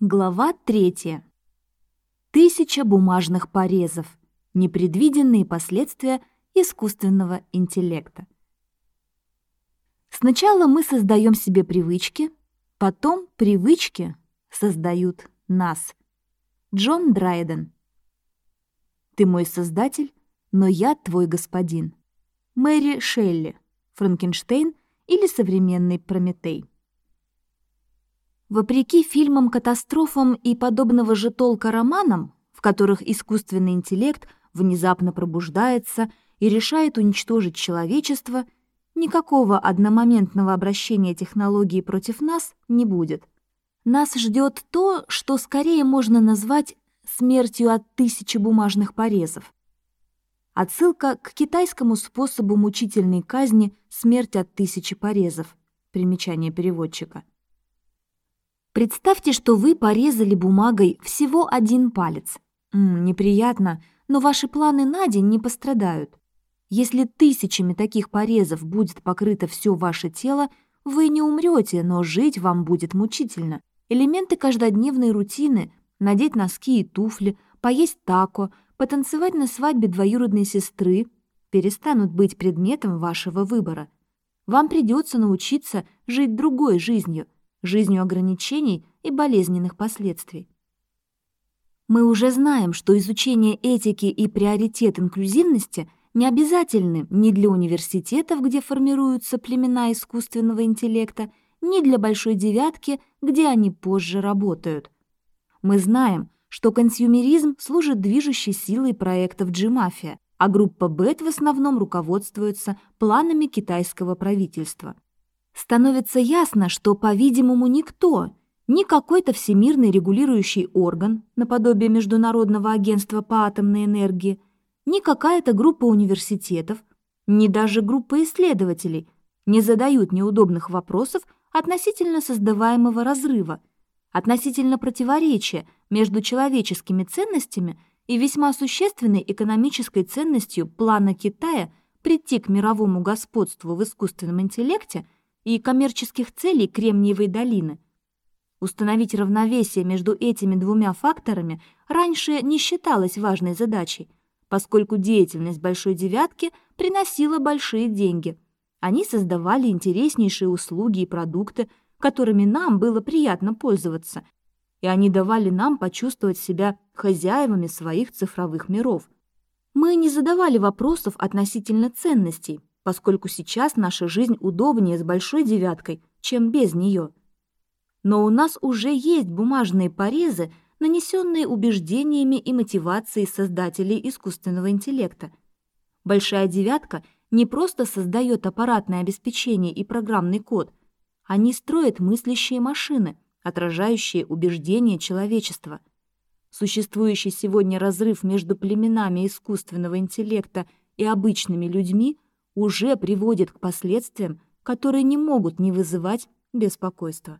Глава третья. Тысяча бумажных порезов. Непредвиденные последствия искусственного интеллекта. Сначала мы создаем себе привычки, потом привычки создают нас. Джон Драйден. Ты мой создатель, но я твой господин. Мэри Шелли. Франкенштейн или современный Прометей. Вопреки фильмам-катастрофам и подобного же толка романам, в которых искусственный интеллект внезапно пробуждается и решает уничтожить человечество, никакого одномоментного обращения технологии против нас не будет. Нас ждет то, что скорее можно назвать смертью от тысячи бумажных порезов. Отсылка к китайскому способу мучительной казни «Смерть от тысячи порезов». Примечание переводчика. Представьте, что вы порезали бумагой всего один палец. М -м, неприятно, но ваши планы на день не пострадают. Если тысячами таких порезов будет покрыто все ваше тело, вы не умрете, но жить вам будет мучительно. Элементы каждодневной рутины – надеть носки и туфли, поесть тако – потанцевать на свадьбе двоюродной сестры перестанут быть предметом вашего выбора. Вам придется научиться жить другой жизнью, жизнью ограничений и болезненных последствий. Мы уже знаем, что изучение этики и приоритет инклюзивности не обязательны ни для университетов, где формируются племена искусственного интеллекта, ни для большой девятки, где они позже работают. Мы знаем, что консюмеризм служит движущей силой проектов G-Mafia, а группа Бет в основном руководствуется планами китайского правительства. Становится ясно, что, по-видимому, никто, ни какой-то всемирный регулирующий орган, наподобие Международного агентства по атомной энергии, ни какая-то группа университетов, ни даже группа исследователей не задают неудобных вопросов относительно создаваемого разрыва – относительно противоречия между человеческими ценностями и весьма существенной экономической ценностью плана Китая прийти к мировому господству в искусственном интеллекте и коммерческих целей Кремниевой долины. Установить равновесие между этими двумя факторами раньше не считалось важной задачей, поскольку деятельность Большой Девятки приносила большие деньги. Они создавали интереснейшие услуги и продукты, которыми нам было приятно пользоваться, и они давали нам почувствовать себя хозяевами своих цифровых миров. Мы не задавали вопросов относительно ценностей, поскольку сейчас наша жизнь удобнее с большой девяткой, чем без нее. Но у нас уже есть бумажные порезы, нанесенные убеждениями и мотивацией создателей искусственного интеллекта. Большая девятка не просто создает аппаратное обеспечение и программный код – они строят мыслящие машины, отражающие убеждения человечества. Существующий сегодня разрыв между племенами искусственного интеллекта и обычными людьми уже приводит к последствиям, которые не могут не вызывать беспокойства.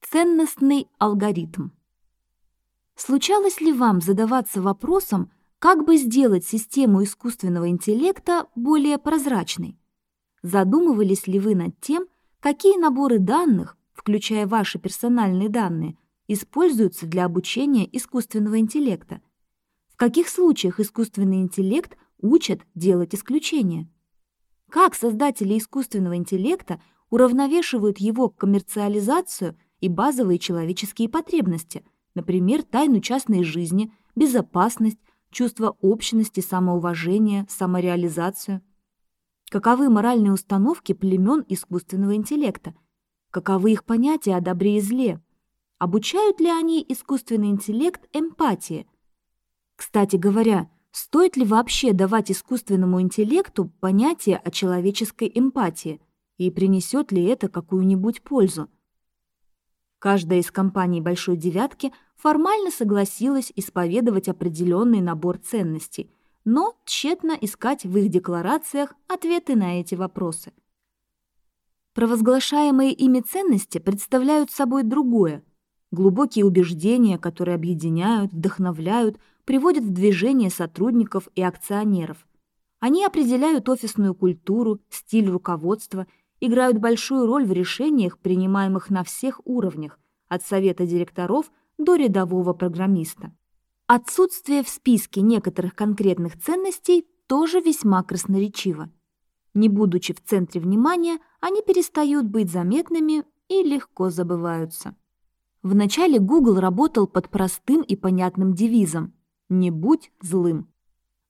Ценностный алгоритм. Случалось ли вам задаваться вопросом, как бы сделать систему искусственного интеллекта более прозрачной? Задумывались ли вы над тем, какие наборы данных, включая ваши персональные данные, используются для обучения искусственного интеллекта? В каких случаях искусственный интеллект учат делать исключения? Как создатели искусственного интеллекта уравновешивают его коммерциализацию и базовые человеческие потребности, например, тайну частной жизни, безопасность, чувство общности, самоуважения, самореализацию – Каковы моральные установки племен искусственного интеллекта? Каковы их понятия о добре и зле? Обучают ли они искусственный интеллект эмпатии? Кстати говоря, стоит ли вообще давать искусственному интеллекту понятие о человеческой эмпатии и принесет ли это какую-нибудь пользу? Каждая из компаний «Большой девятки» формально согласилась исповедовать определенный набор ценностей, но тщетно искать в их декларациях ответы на эти вопросы. Провозглашаемые ими ценности представляют собой другое – глубокие убеждения, которые объединяют, вдохновляют, приводят в движение сотрудников и акционеров. Они определяют офисную культуру, стиль руководства, играют большую роль в решениях, принимаемых на всех уровнях, от совета директоров до рядового программиста. Отсутствие в списке некоторых конкретных ценностей тоже весьма красноречиво. Не будучи в центре внимания, они перестают быть заметными и легко забываются. Вначале Google работал под простым и понятным девизом «Не будь злым».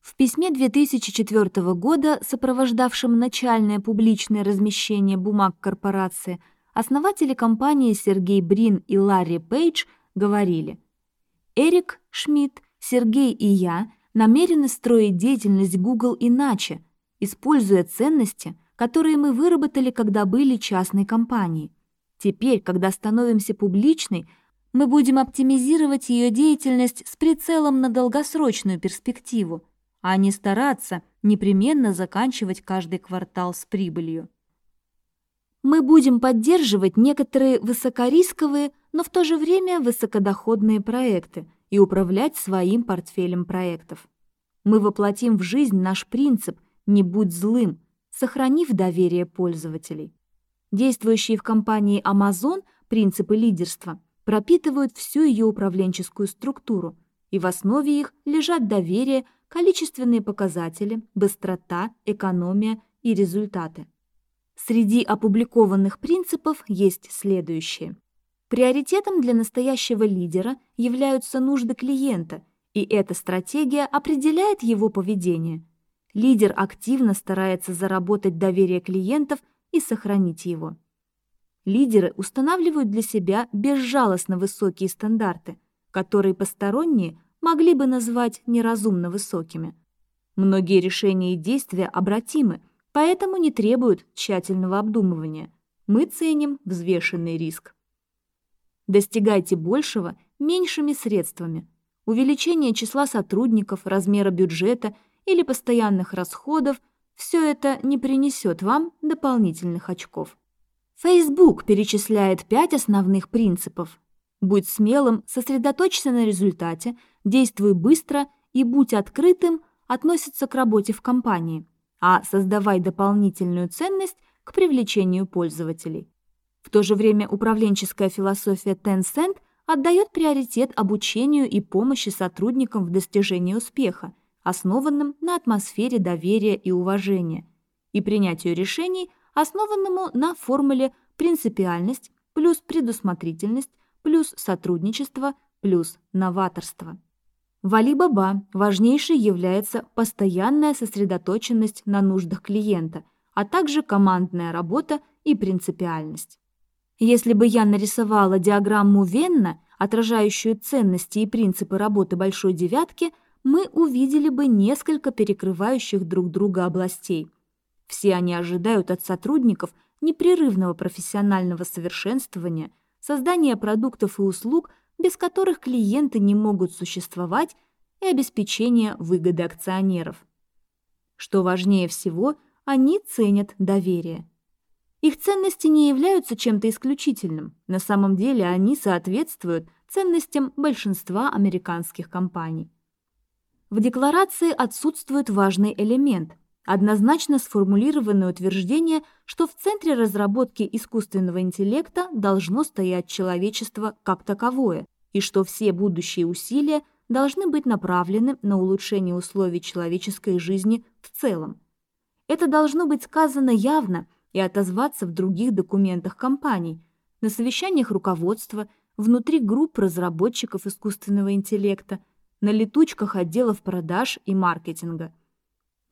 В письме 2004 года, сопровождавшем начальное публичное размещение бумаг корпорации, основатели компании Сергей Брин и Ларри Пейдж говорили «Эрик Шмидт, Сергей и я намерены строить деятельность Google иначе, используя ценности, которые мы выработали, когда были частной компанией. Теперь, когда становимся публичной, мы будем оптимизировать ее деятельность с прицелом на долгосрочную перспективу, а не стараться непременно заканчивать каждый квартал с прибылью. Мы будем поддерживать некоторые высокорисковые, но в то же время высокодоходные проекты и управлять своим портфелем проектов. Мы воплотим в жизнь наш принцип «не будь злым», сохранив доверие пользователей. Действующие в компании Amazon принципы лидерства пропитывают всю ее управленческую структуру, и в основе их лежат доверие, количественные показатели, быстрота, экономия и результаты. Среди опубликованных принципов есть следующие. Приоритетом для настоящего лидера являются нужды клиента, и эта стратегия определяет его поведение. Лидер активно старается заработать доверие клиентов – и сохранить его. Лидеры устанавливают для себя безжалостно высокие стандарты, которые посторонние могли бы назвать неразумно высокими. Многие решения и действия обратимы, поэтому не требуют тщательного обдумывания. Мы ценим взвешенный риск. Достигайте большего меньшими средствами. Увеличение числа сотрудников, размера бюджета или постоянных расходов – все это не принесет вам дополнительных очков. Facebook перечисляет пять основных принципов. Будь смелым, сосредоточься на результате, действуй быстро и будь открытым относится к работе в компании, а создавай дополнительную ценность к привлечению пользователей. В то же время управленческая философия Tencent отдает приоритет обучению и помощи сотрудникам в достижении успеха – основанным на атмосфере доверия и уважения, и принятию решений, основанному на формуле принципиальность плюс предусмотрительность плюс сотрудничество плюс новаторство. В Alibaba важнейшей является постоянная сосредоточенность на нуждах клиента, а также командная работа и принципиальность. Если бы я нарисовала диаграмму Венна, отражающую ценности и принципы работы большой девятки – мы увидели бы несколько перекрывающих друг друга областей. Все они ожидают от сотрудников непрерывного профессионального совершенствования, создания продуктов и услуг, без которых клиенты не могут существовать, и обеспечения выгоды акционеров. Что важнее всего, они ценят доверие. Их ценности не являются чем-то исключительным. На самом деле они соответствуют ценностям большинства американских компаний. В декларации отсутствует важный элемент – однозначно сформулированное утверждение, что в центре разработки искусственного интеллекта должно стоять человечество как таковое, и что все будущие усилия должны быть направлены на улучшение условий человеческой жизни в целом. Это должно быть сказано явно и отозваться в других документах компаний, на совещаниях руководства, внутри групп разработчиков искусственного интеллекта – на летучках отделов продаж и маркетинга.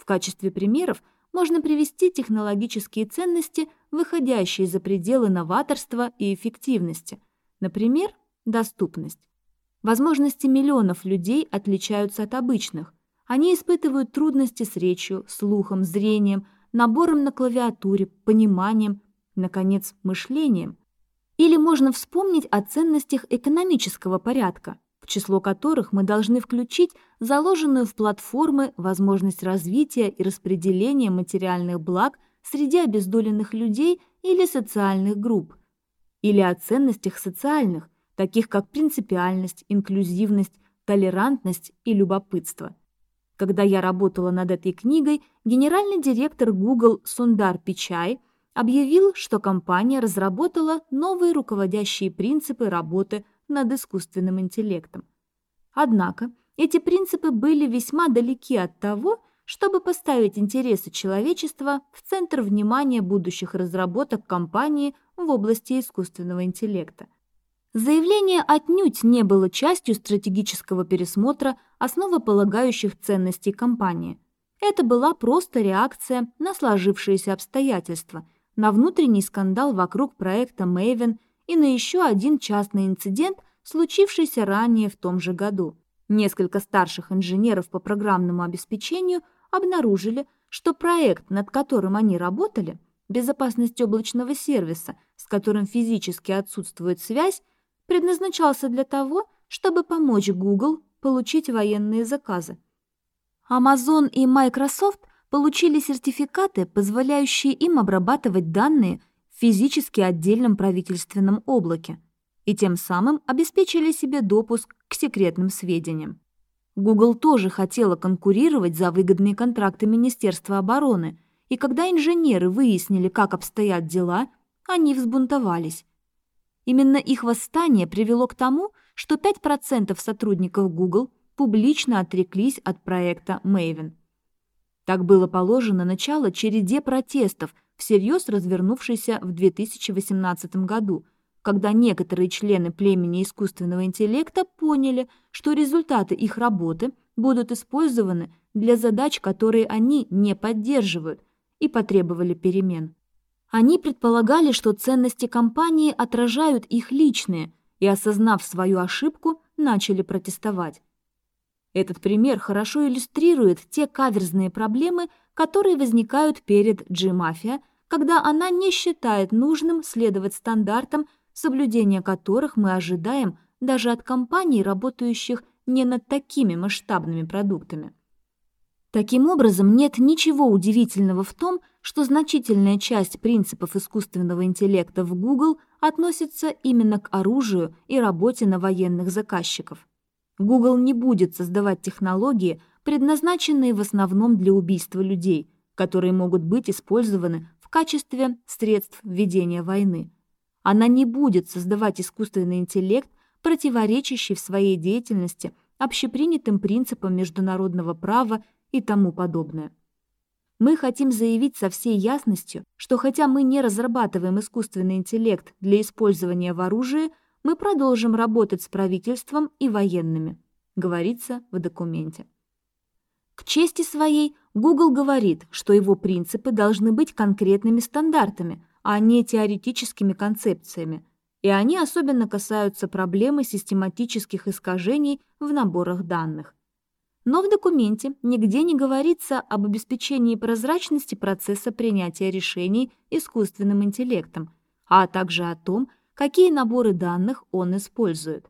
В качестве примеров можно привести технологические ценности, выходящие за пределы новаторства и эффективности. Например, доступность. Возможности миллионов людей отличаются от обычных. Они испытывают трудности с речью, слухом, зрением, набором на клавиатуре, пониманием, наконец, мышлением. Или можно вспомнить о ценностях экономического порядка – в число которых мы должны включить заложенную в платформы возможность развития и распределения материальных благ среди обездоленных людей или социальных групп, или о ценностях социальных, таких как принципиальность, инклюзивность, толерантность и любопытство. Когда я работала над этой книгой, генеральный директор Google Сундар Пичай объявил, что компания разработала новые руководящие принципы работы над искусственным интеллектом. Однако эти принципы были весьма далеки от того, чтобы поставить интересы человечества в центр внимания будущих разработок компании в области искусственного интеллекта. Заявление отнюдь не было частью стратегического пересмотра основополагающих ценностей компании. Это была просто реакция на сложившиеся обстоятельства, на внутренний скандал вокруг проекта Maven и на еще один частный инцидент, случившийся ранее в том же году. Несколько старших инженеров по программному обеспечению обнаружили, что проект, над которым они работали, безопасность облачного сервиса, с которым физически отсутствует связь, предназначался для того, чтобы помочь Google получить военные заказы. Amazon и Microsoft получили сертификаты, позволяющие им обрабатывать данные физически отдельном правительственном облаке, и тем самым обеспечили себе допуск к секретным сведениям. Google тоже хотела конкурировать за выгодные контракты Министерства обороны, и когда инженеры выяснили, как обстоят дела, они взбунтовались. Именно их восстание привело к тому, что 5% сотрудников Google публично отреклись от проекта Maven. Так было положено начало череде протестов, всерьез развернувшейся в 2018 году, когда некоторые члены племени искусственного интеллекта поняли, что результаты их работы будут использованы для задач, которые они не поддерживают, и потребовали перемен. Они предполагали, что ценности компании отражают их личные, и, осознав свою ошибку, начали протестовать. Этот пример хорошо иллюстрирует те каверзные проблемы, которые возникают перед G-мафия, когда она не считает нужным следовать стандартам, соблюдения которых мы ожидаем даже от компаний, работающих не над такими масштабными продуктами. Таким образом, нет ничего удивительного в том, что значительная часть принципов искусственного интеллекта в Google относится именно к оружию и работе на военных заказчиков. Google не будет создавать технологии, предназначенные в основном для убийства людей, которые могут быть использованы в качестве средств ведения войны. Она не будет создавать искусственный интеллект, противоречащий в своей деятельности общепринятым принципам международного права и тому подобное. Мы хотим заявить со всей ясностью, что хотя мы не разрабатываем искусственный интеллект для использования в оружии, мы продолжим работать с правительством и военными, говорится в документе. К чести своей, Google говорит, что его принципы должны быть конкретными стандартами, а не теоретическими концепциями, и они особенно касаются проблемы систематических искажений в наборах данных. Но в документе нигде не говорится об обеспечении прозрачности процесса принятия решений искусственным интеллектом, а также о том, какие наборы данных он использует.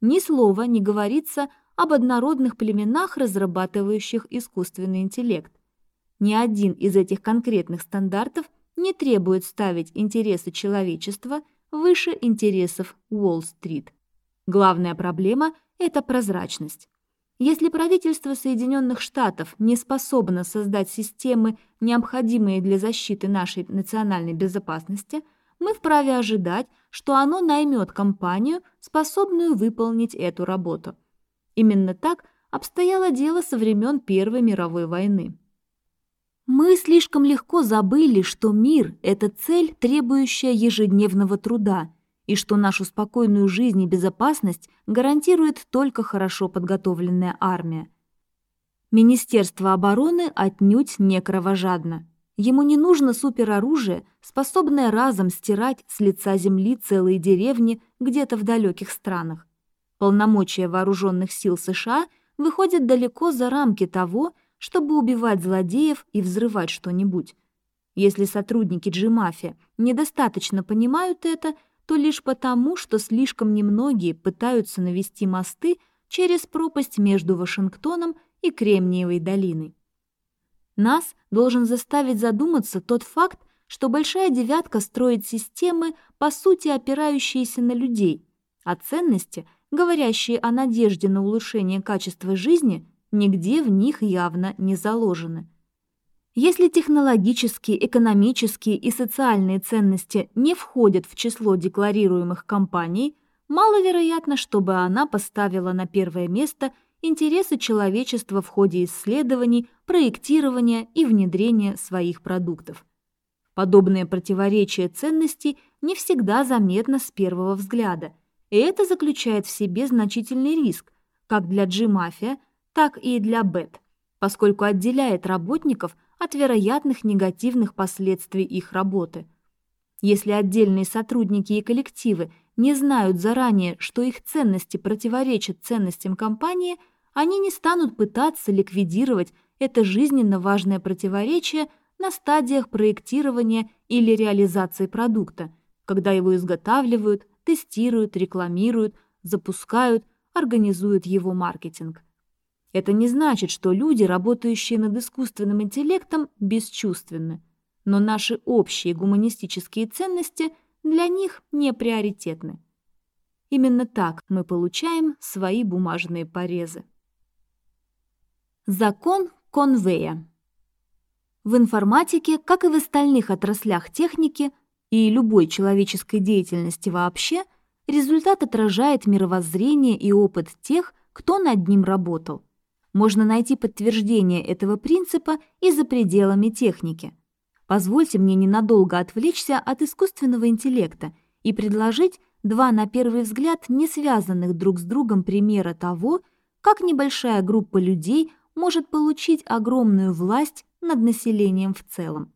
Ни слова не говорится об однородных племенах, разрабатывающих искусственный интеллект. Ни один из этих конкретных стандартов не требует ставить интересы человечества выше интересов Уолл-стрит. Главная проблема – это прозрачность. Если правительство Соединенных Штатов не способно создать системы, необходимые для защиты нашей национальной безопасности, мы вправе ожидать, что оно наймет компанию, способную выполнить эту работу. Именно так обстояло дело со времен Первой мировой войны. Мы слишком легко забыли, что мир – это цель, требующая ежедневного труда – и что нашу спокойную жизнь и безопасность гарантирует только хорошо подготовленная армия. Министерство обороны отнюдь не кровожадно. Ему не нужно супероружие, способное разом стирать с лица земли целые деревни где-то в далеких странах. Полномочия вооруженных сил США выходят далеко за рамки того, чтобы убивать злодеев и взрывать что-нибудь. Если сотрудники G-мафия недостаточно понимают это – то лишь потому, что слишком немногие пытаются навести мосты через пропасть между Вашингтоном и Кремниевой долиной. Нас должен заставить задуматься тот факт, что Большая Девятка строит системы, по сути опирающиеся на людей, а ценности, говорящие о надежде на улучшение качества жизни, нигде в них явно не заложены. Если технологические, экономические и социальные ценности не входят в число декларируемых компаний, маловероятно, чтобы она поставила на первое место интересы человечества в ходе исследований, проектирования и внедрения своих продуктов. Подобное противоречие ценностей не всегда заметно с первого взгляда, и это заключает в себе значительный риск как для G-мафия, так и для БЭТ, поскольку отделяет работников – от вероятных негативных последствий их работы. Если отдельные сотрудники и коллективы не знают заранее, что их ценности противоречат ценностям компании, они не станут пытаться ликвидировать это жизненно важное противоречие на стадиях проектирования или реализации продукта, когда его изготавливают, тестируют, рекламируют, запускают, организуют его маркетинг. Это не значит, что люди, работающие над искусственным интеллектом, бесчувственны. Но наши общие гуманистические ценности для них не приоритетны. Именно так мы получаем свои бумажные порезы. Закон Конвея В информатике, как и в остальных отраслях техники и любой человеческой деятельности вообще, результат отражает мировоззрение и опыт тех, кто над ним работал – можно найти подтверждение этого принципа и за пределами техники. Позвольте мне ненадолго отвлечься от искусственного интеллекта и предложить два, на первый взгляд, не связанных друг с другом примера того, как небольшая группа людей может получить огромную власть над населением в целом.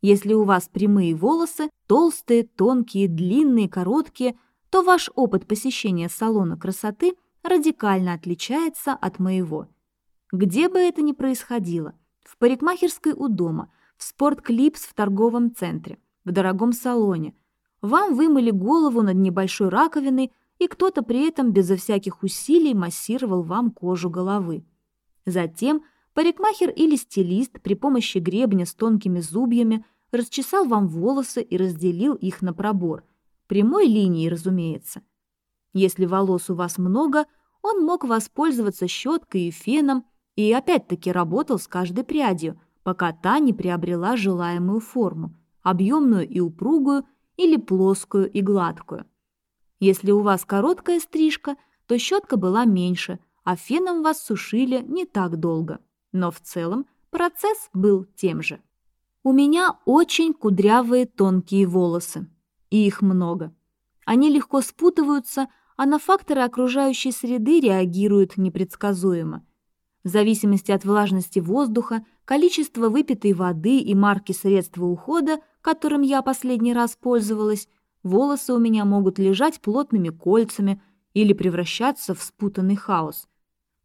Если у вас прямые волосы, толстые, тонкие, длинные, короткие, то ваш опыт посещения салона красоты радикально отличается от моего – где бы это ни происходило, в парикмахерской у дома, в спортклипс в торговом центре, в дорогом салоне, вам вымыли голову над небольшой раковиной, и кто-то при этом безо всяких усилий массировал вам кожу головы. Затем парикмахер или стилист при помощи гребня с тонкими зубьями расчесал вам волосы и разделил их на пробор. Прямой линией, разумеется. Если волос у вас много, он мог воспользоваться щеткой и феном, и опять-таки работал с каждой прядью, пока та не приобрела желаемую форму, объемную и упругую или плоскую и гладкую. Если у вас короткая стрижка, то щетка была меньше, а феном вас сушили не так долго. Но в целом процесс был тем же. У меня очень кудрявые тонкие волосы, и их много. Они легко спутываются, а на факторы окружающей среды реагируют непредсказуемо – в зависимости от влажности воздуха, количества выпитой воды и марки средства ухода, которым я последний раз пользовалась, волосы у меня могут лежать плотными кольцами или превращаться в спутанный хаос.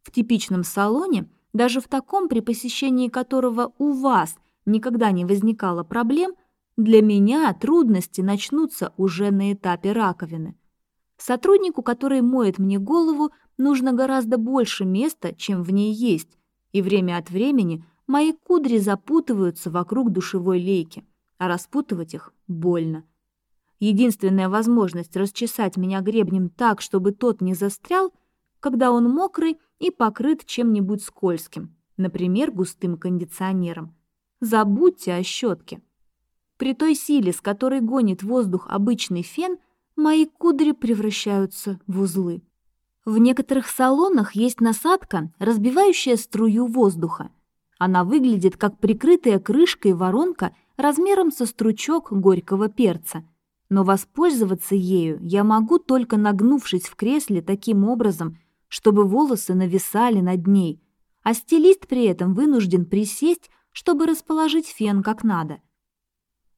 В типичном салоне, даже в таком, при посещении которого у вас никогда не возникало проблем, для меня трудности начнутся уже на этапе раковины. Сотруднику, который моет мне голову, нужно гораздо больше места, чем в ней есть, и время от времени мои кудри запутываются вокруг душевой лейки, а распутывать их больно. Единственная возможность расчесать меня гребнем так, чтобы тот не застрял, когда он мокрый и покрыт чем-нибудь скользким, например, густым кондиционером. Забудьте о щетке. При той силе, с которой гонит воздух обычный фен, мои кудри превращаются в узлы. В некоторых салонах есть насадка, разбивающая струю воздуха. Она выглядит как прикрытая крышкой воронка размером со стручок горького перца. Но воспользоваться ею я могу только нагнувшись в кресле таким образом, чтобы волосы нависали над ней, а стилист при этом вынужден присесть, чтобы расположить фен как надо.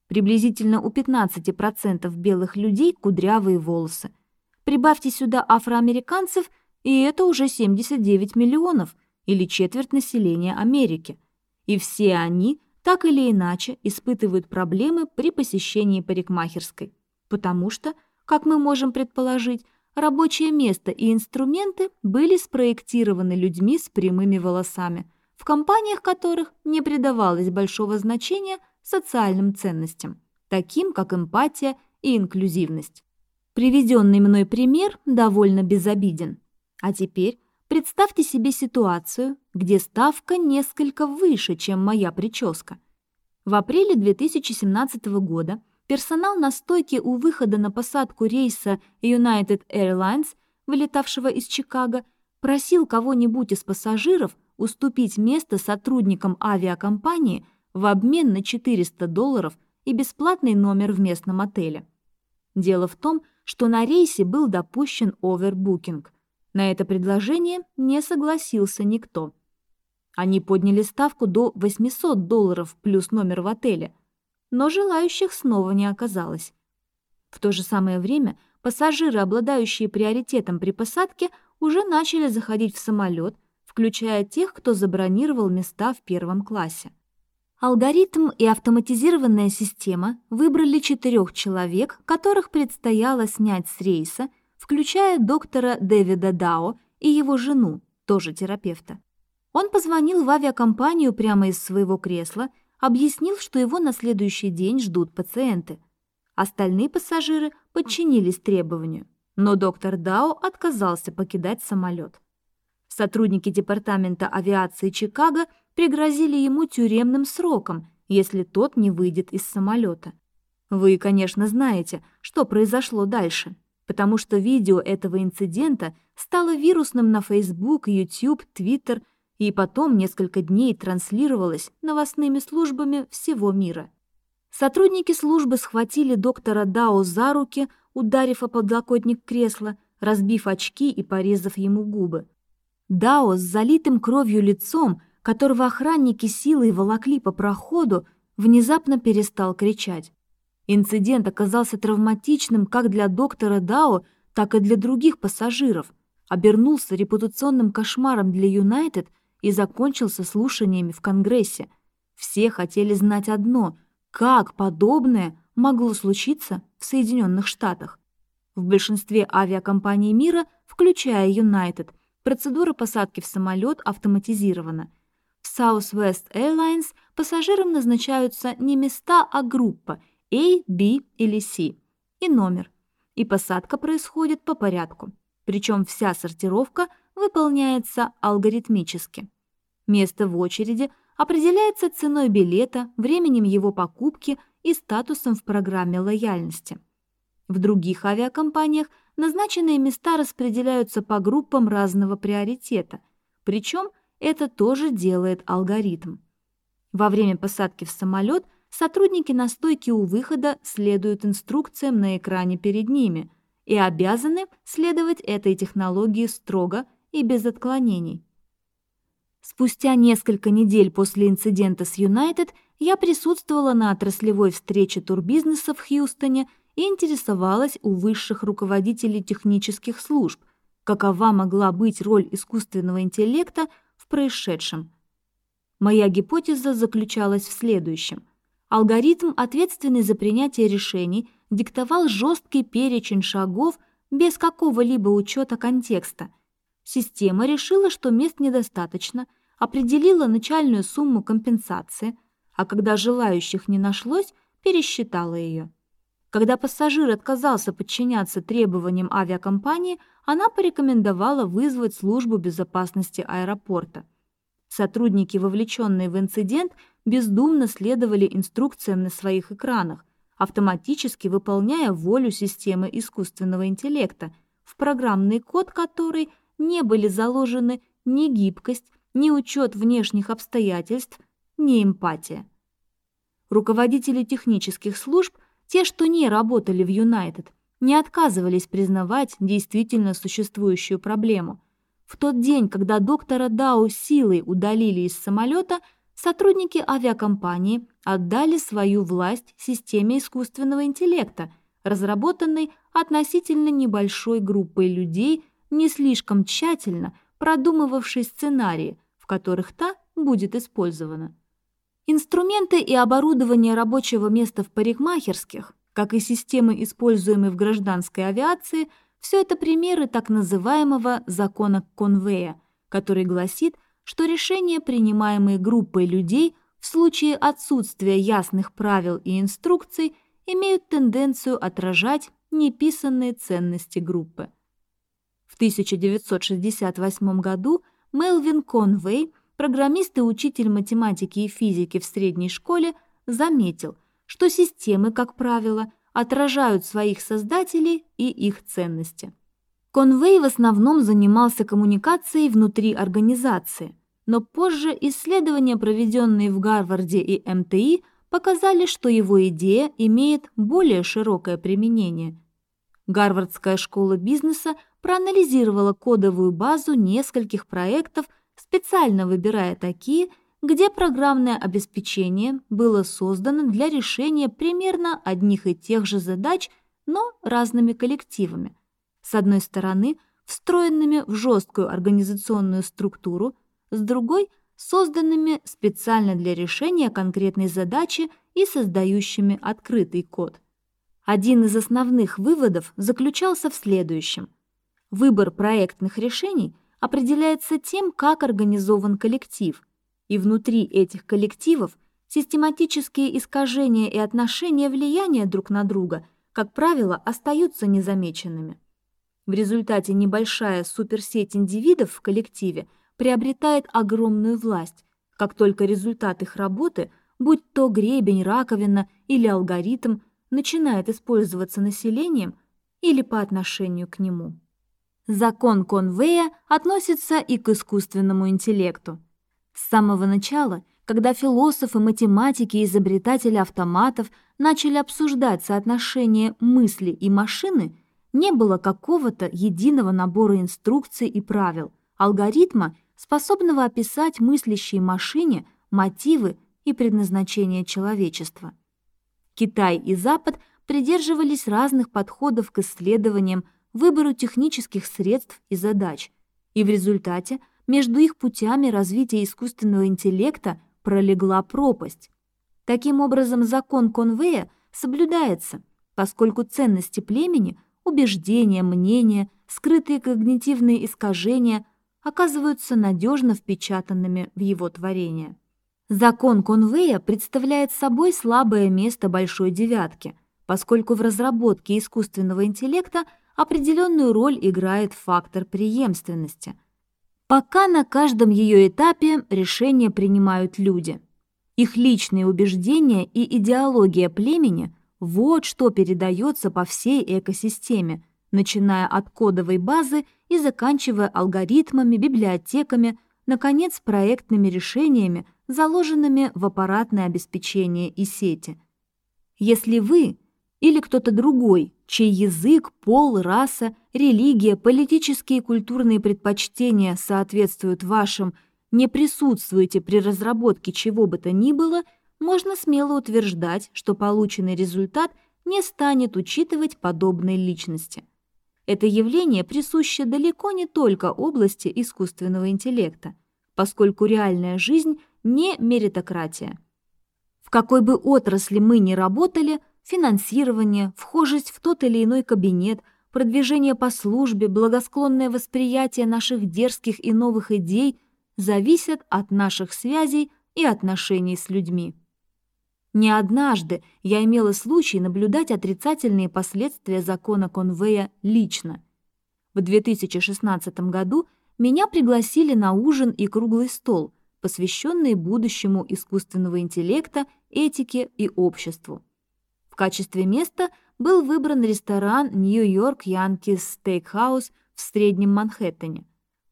Приблизительно у 15% белых людей кудрявые волосы. Прибавьте сюда афроамериканцев, и это уже 79 миллионов, или четверть населения Америки. И все они так или иначе испытывают проблемы при посещении парикмахерской, потому что, как мы можем предположить, рабочее место и инструменты были спроектированы людьми с прямыми волосами, в компаниях которых не придавалось большого значения социальным ценностям, таким как эмпатия и инклюзивность. Приведенный мной пример довольно безобиден. А теперь представьте себе ситуацию, где ставка несколько выше, чем моя прическа, В апреле 2017 года персонал на стойке у выхода на посадку рейса United Airlines, вылетавшего из Чикаго, просил кого-нибудь из пассажиров уступить место сотрудникам авиакомпании в обмен на 400 долларов и бесплатный номер в местном отеле. Дело в том, что на рейсе был допущен овербукинг. На это предложение не согласился никто. Они подняли ставку до 800 долларов плюс номер в отеле, но желающих снова не оказалось. В то же самое время пассажиры, обладающие приоритетом при посадке, уже начали заходить в самолет, включая тех, кто забронировал места в первом классе. Алгоритм и автоматизированная система выбрали четырех человек, которых предстояло снять с рейса, включая доктора Дэвида Дао и его жену, тоже терапевта. Он позвонил в авиакомпанию прямо из своего кресла, объяснил, что его на следующий день ждут пациенты. Остальные пассажиры подчинились требованию, но доктор Дао отказался покидать самолет. Сотрудники департамента авиации Чикаго пригрозили ему тюремным сроком, если тот не выйдет из самолета. Вы, конечно, знаете, что произошло дальше, потому что видео этого инцидента стало вирусным на Facebook, YouTube, Twitter – и потом несколько дней транслировалось новостными службами всего мира. Сотрудники службы схватили доктора Дао за руки, ударив о подлокотник кресла, разбив очки и порезав ему губы. Дао с залитым кровью лицом, которого охранники силой волокли по проходу, внезапно перестал кричать. Инцидент оказался травматичным как для доктора Дао, так и для других пассажиров, обернулся репутационным кошмаром для Юнайтед и закончился слушаниями в Конгрессе. Все хотели знать одно – как подобное могло случиться в Соединенных Штатах. В большинстве авиакомпаний мира, включая United, процедура посадки в самолет автоматизирована. В Southwest Airlines пассажирам назначаются не места, а группа A, B или C и номер. И посадка происходит по порядку. Причем вся сортировка выполняется алгоритмически. Место в очереди определяется ценой билета, временем его покупки и статусом в программе лояльности. В других авиакомпаниях назначенные места распределяются по группам разного приоритета, причем это тоже делает алгоритм. Во время посадки в самолет сотрудники на стойке у выхода следуют инструкциям на экране перед ними и обязаны следовать этой технологии строго и без отклонений. Спустя несколько недель после инцидента с Юнайтед я присутствовала на отраслевой встрече турбизнеса в Хьюстоне и интересовалась у высших руководителей технических служб, какова могла быть роль искусственного интеллекта происшедшем. Моя гипотеза заключалась в следующем. Алгоритм, ответственный за принятие решений, диктовал жесткий перечень шагов без какого-либо учета контекста – Система решила, что мест недостаточно, определила начальную сумму компенсации, а когда желающих не нашлось, пересчитала ее. Когда пассажир отказался подчиняться требованиям авиакомпании, она порекомендовала вызвать службу безопасности аэропорта. Сотрудники, вовлеченные в инцидент, бездумно следовали инструкциям на своих экранах, автоматически выполняя волю системы искусственного интеллекта, в программный код которой не были заложены ни гибкость, ни учет внешних обстоятельств, ни эмпатия. Руководители технических служб, те, что не работали в Юнайтед, не отказывались признавать действительно существующую проблему. В тот день, когда доктора Дау силой удалили из самолета, сотрудники авиакомпании отдали свою власть системе искусственного интеллекта, разработанной относительно небольшой группой людей не слишком тщательно продумывавший сценарии, в которых та будет использована. Инструменты и оборудование рабочего места в парикмахерских, как и системы, используемые в гражданской авиации, все это примеры так называемого закона Конвея, который гласит, что решения, принимаемые группой людей в случае отсутствия ясных правил и инструкций, имеют тенденцию отражать неписанные ценности группы. В 1968 году Мелвин Конвей, программист и учитель математики и физики в средней школе, заметил, что системы, как правило, отражают своих создателей и их ценности. Конвей в основном занимался коммуникацией внутри организации, но позже исследования, проведенные в Гарварде и МТИ, показали, что его идея имеет более широкое применение. Гарвардская школа бизнеса проанализировала кодовую базу нескольких проектов, специально выбирая такие, где программное обеспечение было создано для решения примерно одних и тех же задач, но разными коллективами. С одной стороны, встроенными в жесткую организационную структуру, с другой – созданными специально для решения конкретной задачи и создающими открытый код. Один из основных выводов заключался в следующем. Выбор проектных решений определяется тем, как организован коллектив, и внутри этих коллективов систематические искажения и отношения влияния друг на друга, как правило, остаются незамеченными. В результате небольшая суперсеть индивидов в коллективе приобретает огромную власть, как только результат их работы, будь то гребень, раковина или алгоритм, начинает использоваться населением или по отношению к нему. Закон Конвея относится и к искусственному интеллекту. С самого начала, когда философы, математики и изобретатели автоматов начали обсуждать соотношение мысли и машины, не было какого-то единого набора инструкций и правил, алгоритма, способного описать мыслящей машине мотивы и предназначение человечества. Китай и Запад придерживались разных подходов к исследованиям выбору технических средств и задач, и в результате между их путями развития искусственного интеллекта пролегла пропасть. Таким образом, закон Конвея соблюдается, поскольку ценности племени, убеждения, мнения, скрытые когнитивные искажения оказываются надежно впечатанными в его творение. Закон Конвея представляет собой слабое место большой девятки, поскольку в разработке искусственного интеллекта определенную роль играет фактор преемственности. Пока на каждом ее этапе решения принимают люди. Их личные убеждения и идеология племени – вот что передается по всей экосистеме, начиная от кодовой базы и заканчивая алгоритмами, библиотеками, наконец, проектными решениями, заложенными в аппаратное обеспечение и сети. Если вы или кто-то другой, чей язык, пол, раса, религия, политические и культурные предпочтения соответствуют вашим, не присутствуете при разработке чего бы то ни было, можно смело утверждать, что полученный результат не станет учитывать подобной личности. Это явление присуще далеко не только области искусственного интеллекта, поскольку реальная жизнь не меритократия. В какой бы отрасли мы ни работали – финансирование, вхожесть в тот или иной кабинет, продвижение по службе, благосклонное восприятие наших дерзких и новых идей зависят от наших связей и отношений с людьми. Не однажды я имела случай наблюдать отрицательные последствия закона Конвея лично. В 2016 году меня пригласили на ужин и круглый стол, посвященные будущему искусственного интеллекта, этике и обществу. В качестве места был выбран ресторан Нью-Йорк Янкис Стейкхаус в Среднем Манхэттене.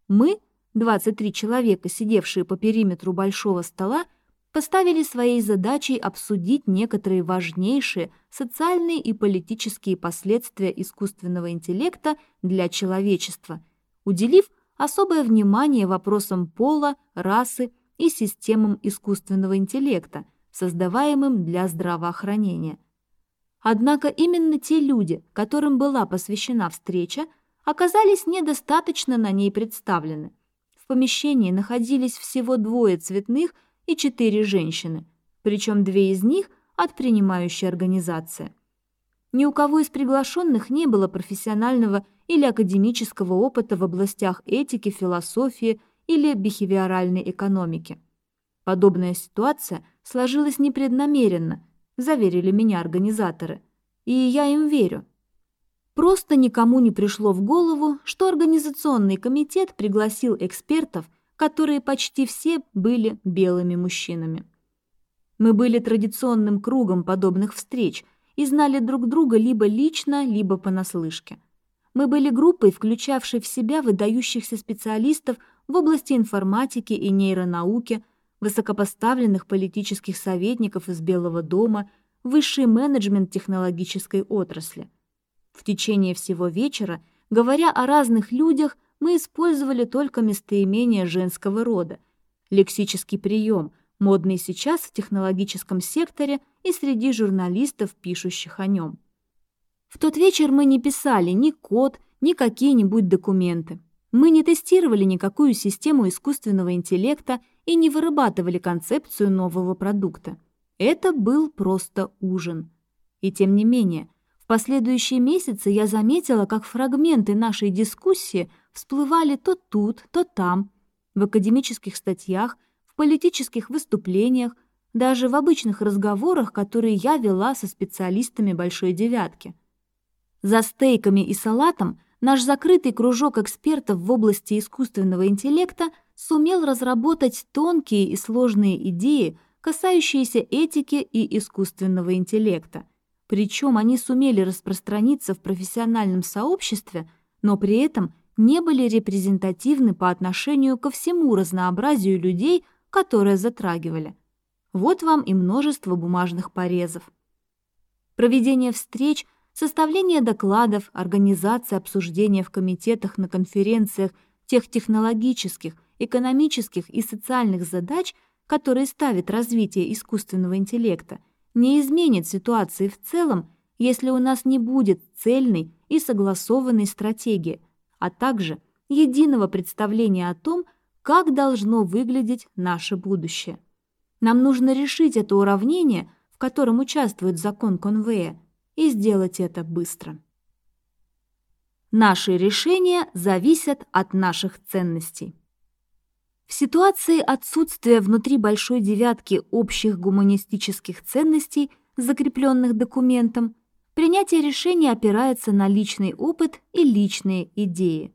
Мы, 23 человека, сидевшие по периметру большого стола, поставили своей задачей обсудить некоторые важнейшие социальные и политические последствия искусственного интеллекта для человечества, уделив особое внимание вопросам пола, расы и системам искусственного интеллекта, создаваемым для здравоохранения. Однако именно те люди, которым была посвящена встреча, оказались недостаточно на ней представлены. В помещении находились всего двое цветных и четыре женщины, причем две из них от принимающей организации. Ни у кого из приглашенных не было профессионального или академического опыта в областях этики, философии или бихевиоральной экономики. Подобная ситуация сложилась непреднамеренно, заверили меня организаторы, и я им верю. Просто никому не пришло в голову, что организационный комитет пригласил экспертов, которые почти все были белыми мужчинами. Мы были традиционным кругом подобных встреч и знали друг друга либо лично, либо понаслышке. Мы были группой, включавшей в себя выдающихся специалистов в области информатики и нейронауки, высокопоставленных политических советников из Белого дома, высший менеджмент технологической отрасли. В течение всего вечера, говоря о разных людях, мы использовали только местоимения женского рода, лексический прием, модный сейчас в технологическом секторе и среди журналистов, пишущих о нем. В тот вечер мы не писали ни код, ни какие-нибудь документы. Мы не тестировали никакую систему искусственного интеллекта и не вырабатывали концепцию нового продукта. Это был просто ужин. И тем не менее, в последующие месяцы я заметила, как фрагменты нашей дискуссии всплывали то тут, то там, в академических статьях, в политических выступлениях, даже в обычных разговорах, которые я вела со специалистами «Большой девятки». За стейками и салатом наш закрытый кружок экспертов в области искусственного интеллекта сумел разработать тонкие и сложные идеи, касающиеся этики и искусственного интеллекта. Причем они сумели распространиться в профессиональном сообществе, но при этом не были репрезентативны по отношению ко всему разнообразию людей, которые затрагивали. Вот вам и множество бумажных порезов. Проведение встреч, составление докладов, организация обсуждения в комитетах на конференциях тех технологических, экономических и социальных задач, которые ставит развитие искусственного интеллекта, не изменит ситуации в целом, если у нас не будет цельной и согласованной стратегии, а также единого представления о том, как должно выглядеть наше будущее. Нам нужно решить это уравнение, в котором участвует закон Конвея, и сделать это быстро. Наши решения зависят от наших ценностей. В ситуации отсутствия внутри большой девятки общих гуманистических ценностей, закрепленных документом, принятие решения опирается на личный опыт и личные идеи.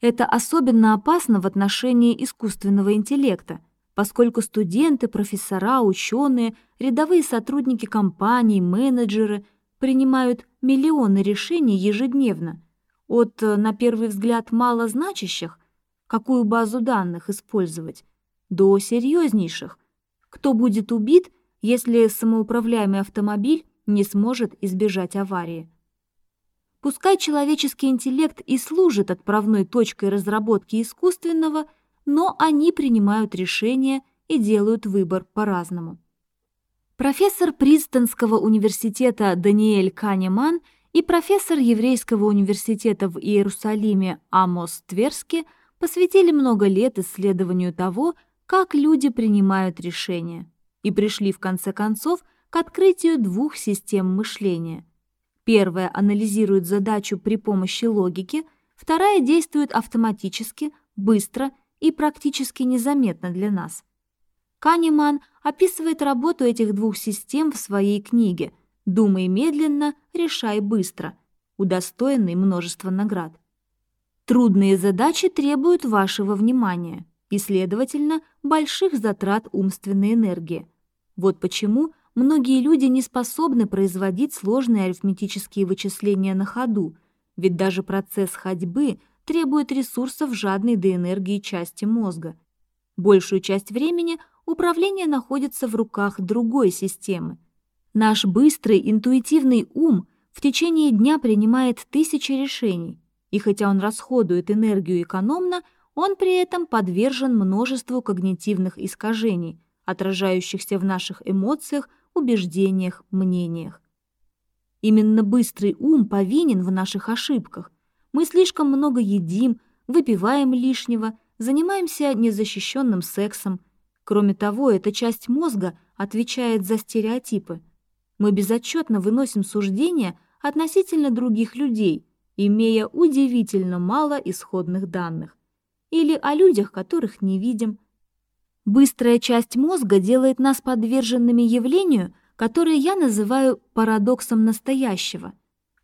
Это особенно опасно в отношении искусственного интеллекта, поскольку студенты, профессора, ученые, рядовые сотрудники компаний, менеджеры принимают миллионы решений ежедневно, от, на первый взгляд, малозначащих какую базу данных использовать, до серьезнейших. Кто будет убит, если самоуправляемый автомобиль не сможет избежать аварии? Пускай человеческий интеллект и служит отправной точкой разработки искусственного, но они принимают решения и делают выбор по-разному. Профессор Принстонского университета Даниэль Канеман и профессор Еврейского университета в Иерусалиме Амос Тверски – посвятили много лет исследованию того, как люди принимают решения, и пришли в конце концов к открытию двух систем мышления. Первая анализирует задачу при помощи логики, вторая действует автоматически, быстро и практически незаметно для нас. Канеман описывает работу этих двух систем в своей книге «Думай медленно, решай быстро», удостоенной множества наград. Трудные задачи требуют вашего внимания и, следовательно, больших затрат умственной энергии. Вот почему многие люди не способны производить сложные арифметические вычисления на ходу, ведь даже процесс ходьбы требует ресурсов жадной до энергии части мозга. Большую часть времени управление находится в руках другой системы. Наш быстрый интуитивный ум в течение дня принимает тысячи решений, и хотя он расходует энергию экономно, он при этом подвержен множеству когнитивных искажений, отражающихся в наших эмоциях, убеждениях, мнениях. Именно быстрый ум повинен в наших ошибках. Мы слишком много едим, выпиваем лишнего, занимаемся незащищенным сексом. Кроме того, эта часть мозга отвечает за стереотипы. Мы безотчетно выносим суждения относительно других людей – имея удивительно мало исходных данных, или о людях, которых не видим. Быстрая часть мозга делает нас подверженными явлению, которое я называю парадоксом настоящего.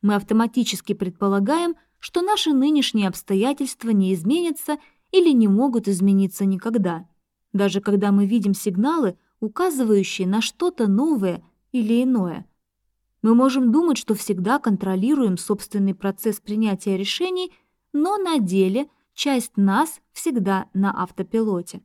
Мы автоматически предполагаем, что наши нынешние обстоятельства не изменятся или не могут измениться никогда. Даже когда мы видим сигналы, указывающие на что-то новое или иное. Мы можем думать, что всегда контролируем собственный процесс принятия решений, но на деле часть нас всегда на автопилоте.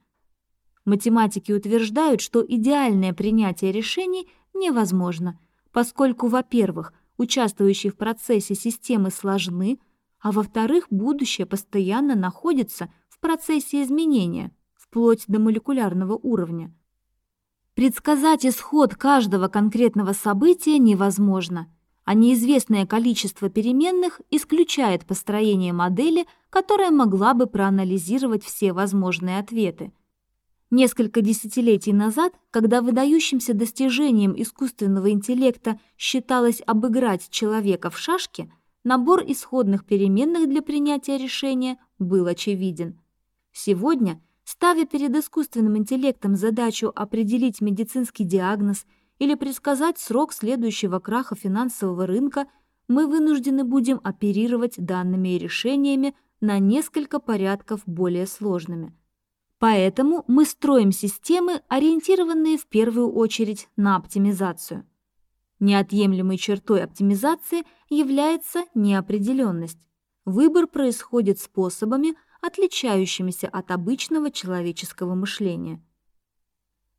Математики утверждают, что идеальное принятие решений невозможно, поскольку, во-первых, участвующие в процессе системы сложны, а во-вторых, будущее постоянно находится в процессе изменения, вплоть до молекулярного уровня. Предсказать исход каждого конкретного события невозможно, а неизвестное количество переменных исключает построение модели, которая могла бы проанализировать все возможные ответы – Несколько десятилетий назад, когда выдающимся достижением искусственного интеллекта считалось обыграть человека в шашке, набор исходных переменных для принятия решения был очевиден. Сегодня, ставя перед искусственным интеллектом задачу определить медицинский диагноз или предсказать срок следующего краха финансового рынка, мы вынуждены будем оперировать данными и решениями на несколько порядков более сложными – Поэтому мы строим системы, ориентированные в первую очередь на оптимизацию. Неотъемлемой чертой оптимизации является неопределенность. Выбор происходит способами, отличающимися от обычного человеческого мышления.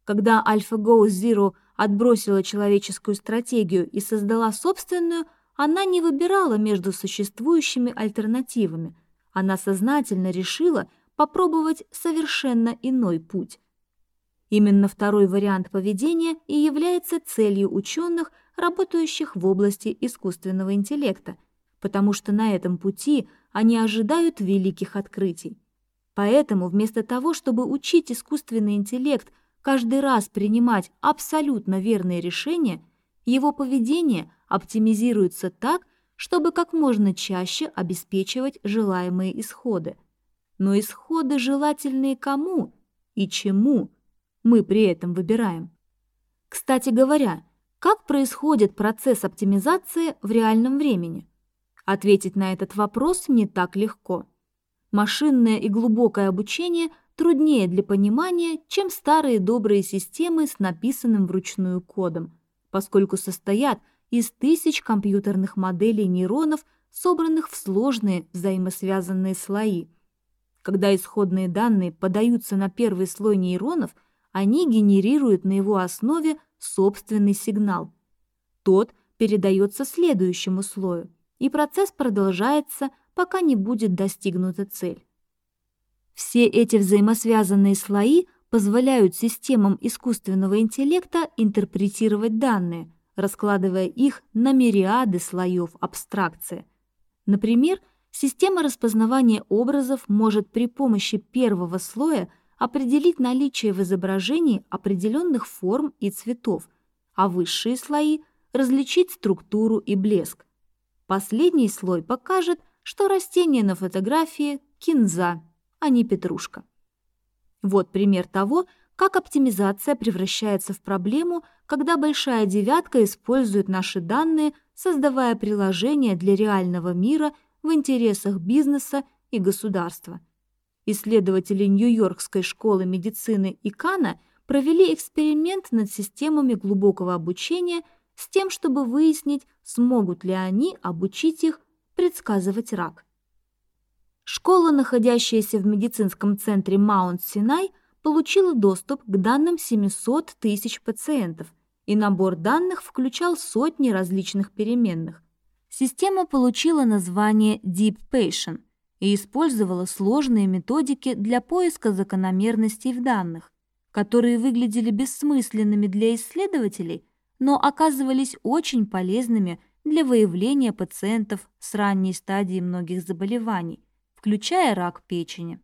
Когда AlphaGo Zero отбросила человеческую стратегию и создала собственную, она не выбирала между существующими альтернативами. Она сознательно решила – попробовать совершенно иной путь. Именно второй вариант поведения и является целью ученых, работающих в области искусственного интеллекта, потому что на этом пути они ожидают великих открытий. Поэтому вместо того, чтобы учить искусственный интеллект каждый раз принимать абсолютно верные решения, его поведение оптимизируется так, чтобы как можно чаще обеспечивать желаемые исходы но исходы желательные кому и чему мы при этом выбираем. Кстати говоря, как происходит процесс оптимизации в реальном времени? Ответить на этот вопрос не так легко. Машинное и глубокое обучение труднее для понимания, чем старые добрые системы с написанным вручную кодом, поскольку состоят из тысяч компьютерных моделей нейронов, собранных в сложные взаимосвязанные слои – когда исходные данные подаются на первый слой нейронов, они генерируют на его основе собственный сигнал. Тот передается следующему слою, и процесс продолжается, пока не будет достигнута цель. Все эти взаимосвязанные слои позволяют системам искусственного интеллекта интерпретировать данные, раскладывая их на мириады слоев абстракции. Например, Система распознавания образов может при помощи первого слоя определить наличие в изображении определенных форм и цветов, а высшие слои – различить структуру и блеск. Последний слой покажет, что растение на фотографии – кинза, а не петрушка. Вот пример того, как оптимизация превращается в проблему, когда большая девятка использует наши данные, создавая приложения для реального мира – в интересах бизнеса и государства. Исследователи Нью-Йоркской школы медицины и Кана провели эксперимент над системами глубокого обучения с тем, чтобы выяснить, смогут ли они обучить их предсказывать рак. Школа, находящаяся в медицинском центре Маунт-Синай, получила доступ к данным 700 тысяч пациентов, и набор данных включал сотни различных переменных – Система получила название Deep Patient и использовала сложные методики для поиска закономерностей в данных, которые выглядели бессмысленными для исследователей, но оказывались очень полезными для выявления пациентов с ранней стадией многих заболеваний, включая рак печени.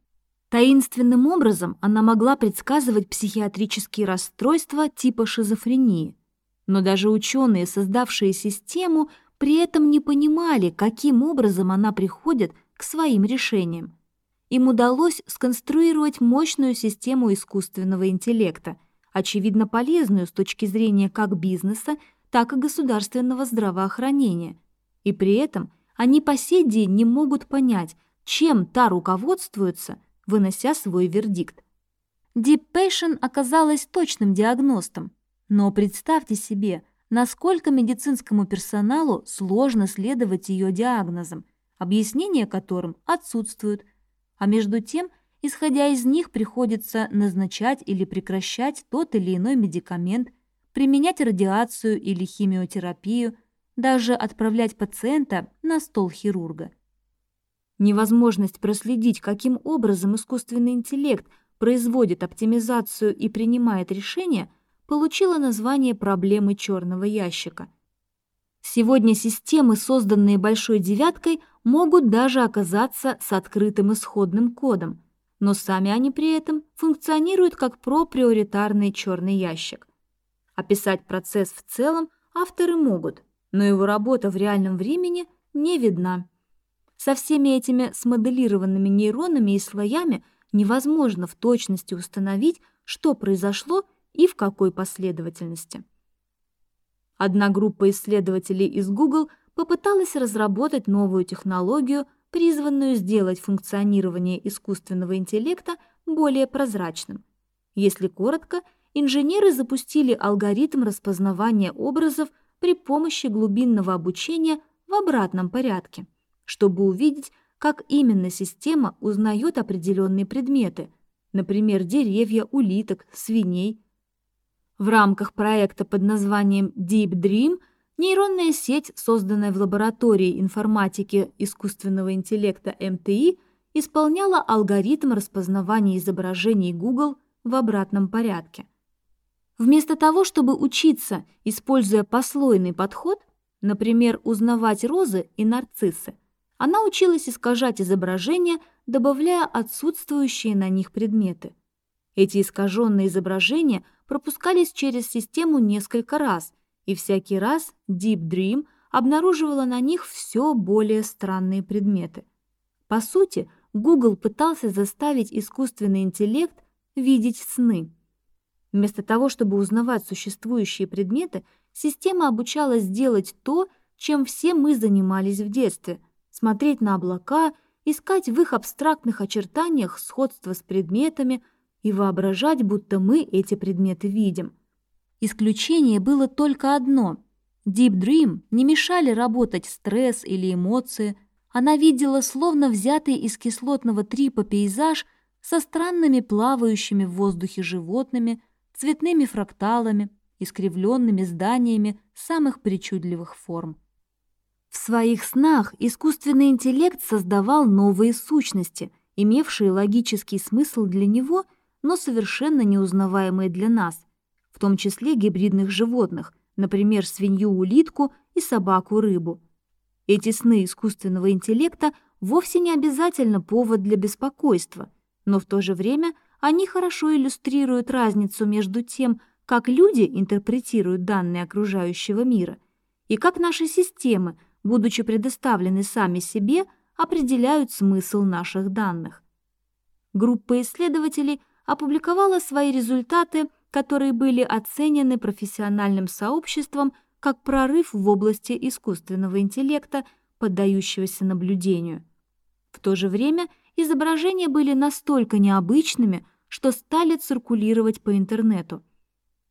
Таинственным образом она могла предсказывать психиатрические расстройства типа шизофрении. Но даже ученые, создавшие систему, при этом не понимали, каким образом она приходит к своим решениям. Им удалось сконструировать мощную систему искусственного интеллекта, очевидно полезную с точки зрения как бизнеса, так и государственного здравоохранения. И при этом они по сей день не могут понять, чем та руководствуется, вынося свой вердикт. Deep Patient оказалась точным диагностом. Но представьте себе, насколько медицинскому персоналу сложно следовать ее диагнозам, объяснения которым отсутствуют, а между тем, исходя из них, приходится назначать или прекращать тот или иной медикамент, применять радиацию или химиотерапию, даже отправлять пациента на стол хирурга. Невозможность проследить, каким образом искусственный интеллект производит оптимизацию и принимает решения, получила название проблемы черного ящика. Сегодня системы, созданные Большой Девяткой, могут даже оказаться с открытым исходным кодом, но сами они при этом функционируют как проприоритарный черный ящик. Описать процесс в целом авторы могут, но его работа в реальном времени не видна. Со всеми этими смоделированными нейронами и слоями невозможно в точности установить, что произошло и в какой последовательности. Одна группа исследователей из Google попыталась разработать новую технологию, призванную сделать функционирование искусственного интеллекта более прозрачным. Если коротко, инженеры запустили алгоритм распознавания образов при помощи глубинного обучения в обратном порядке – чтобы увидеть, как именно система узнает определенные предметы, например, деревья, улиток, свиней. В рамках проекта под названием Deep Dream нейронная сеть, созданная в лаборатории информатики искусственного интеллекта МТИ, исполняла алгоритм распознавания изображений Google в обратном порядке. Вместо того, чтобы учиться, используя послойный подход, например, узнавать розы и нарциссы, она училась искажать изображения, добавляя отсутствующие на них предметы. Эти искаженные изображения пропускались через систему несколько раз, и всякий раз Deep Dream обнаруживала на них все более странные предметы. По сути, Google пытался заставить искусственный интеллект видеть сны. Вместо того, чтобы узнавать существующие предметы, система обучалась делать то, чем все мы занимались в детстве – смотреть на облака, искать в их абстрактных очертаниях сходство с предметами и воображать, будто мы эти предметы видим. Исключение было только одно. Deep Dream не мешали работать стресс или эмоции. Она видела словно взятый из кислотного трипа пейзаж со странными плавающими в воздухе животными, цветными фракталами, искривленными зданиями самых причудливых форм. В своих снах искусственный интеллект создавал новые сущности, имевшие логический смысл для него, но совершенно неузнаваемые для нас, в том числе гибридных животных, например, свинью-улитку и собаку-рыбу. Эти сны искусственного интеллекта вовсе не обязательно повод для беспокойства, но в то же время они хорошо иллюстрируют разницу между тем, как люди интерпретируют данные окружающего мира, и как наши системы – будучи предоставлены сами себе, определяют смысл наших данных. Группа исследователей опубликовала свои результаты, которые были оценены профессиональным сообществом как прорыв в области искусственного интеллекта, поддающегося наблюдению. В то же время изображения были настолько необычными, что стали циркулировать по интернету.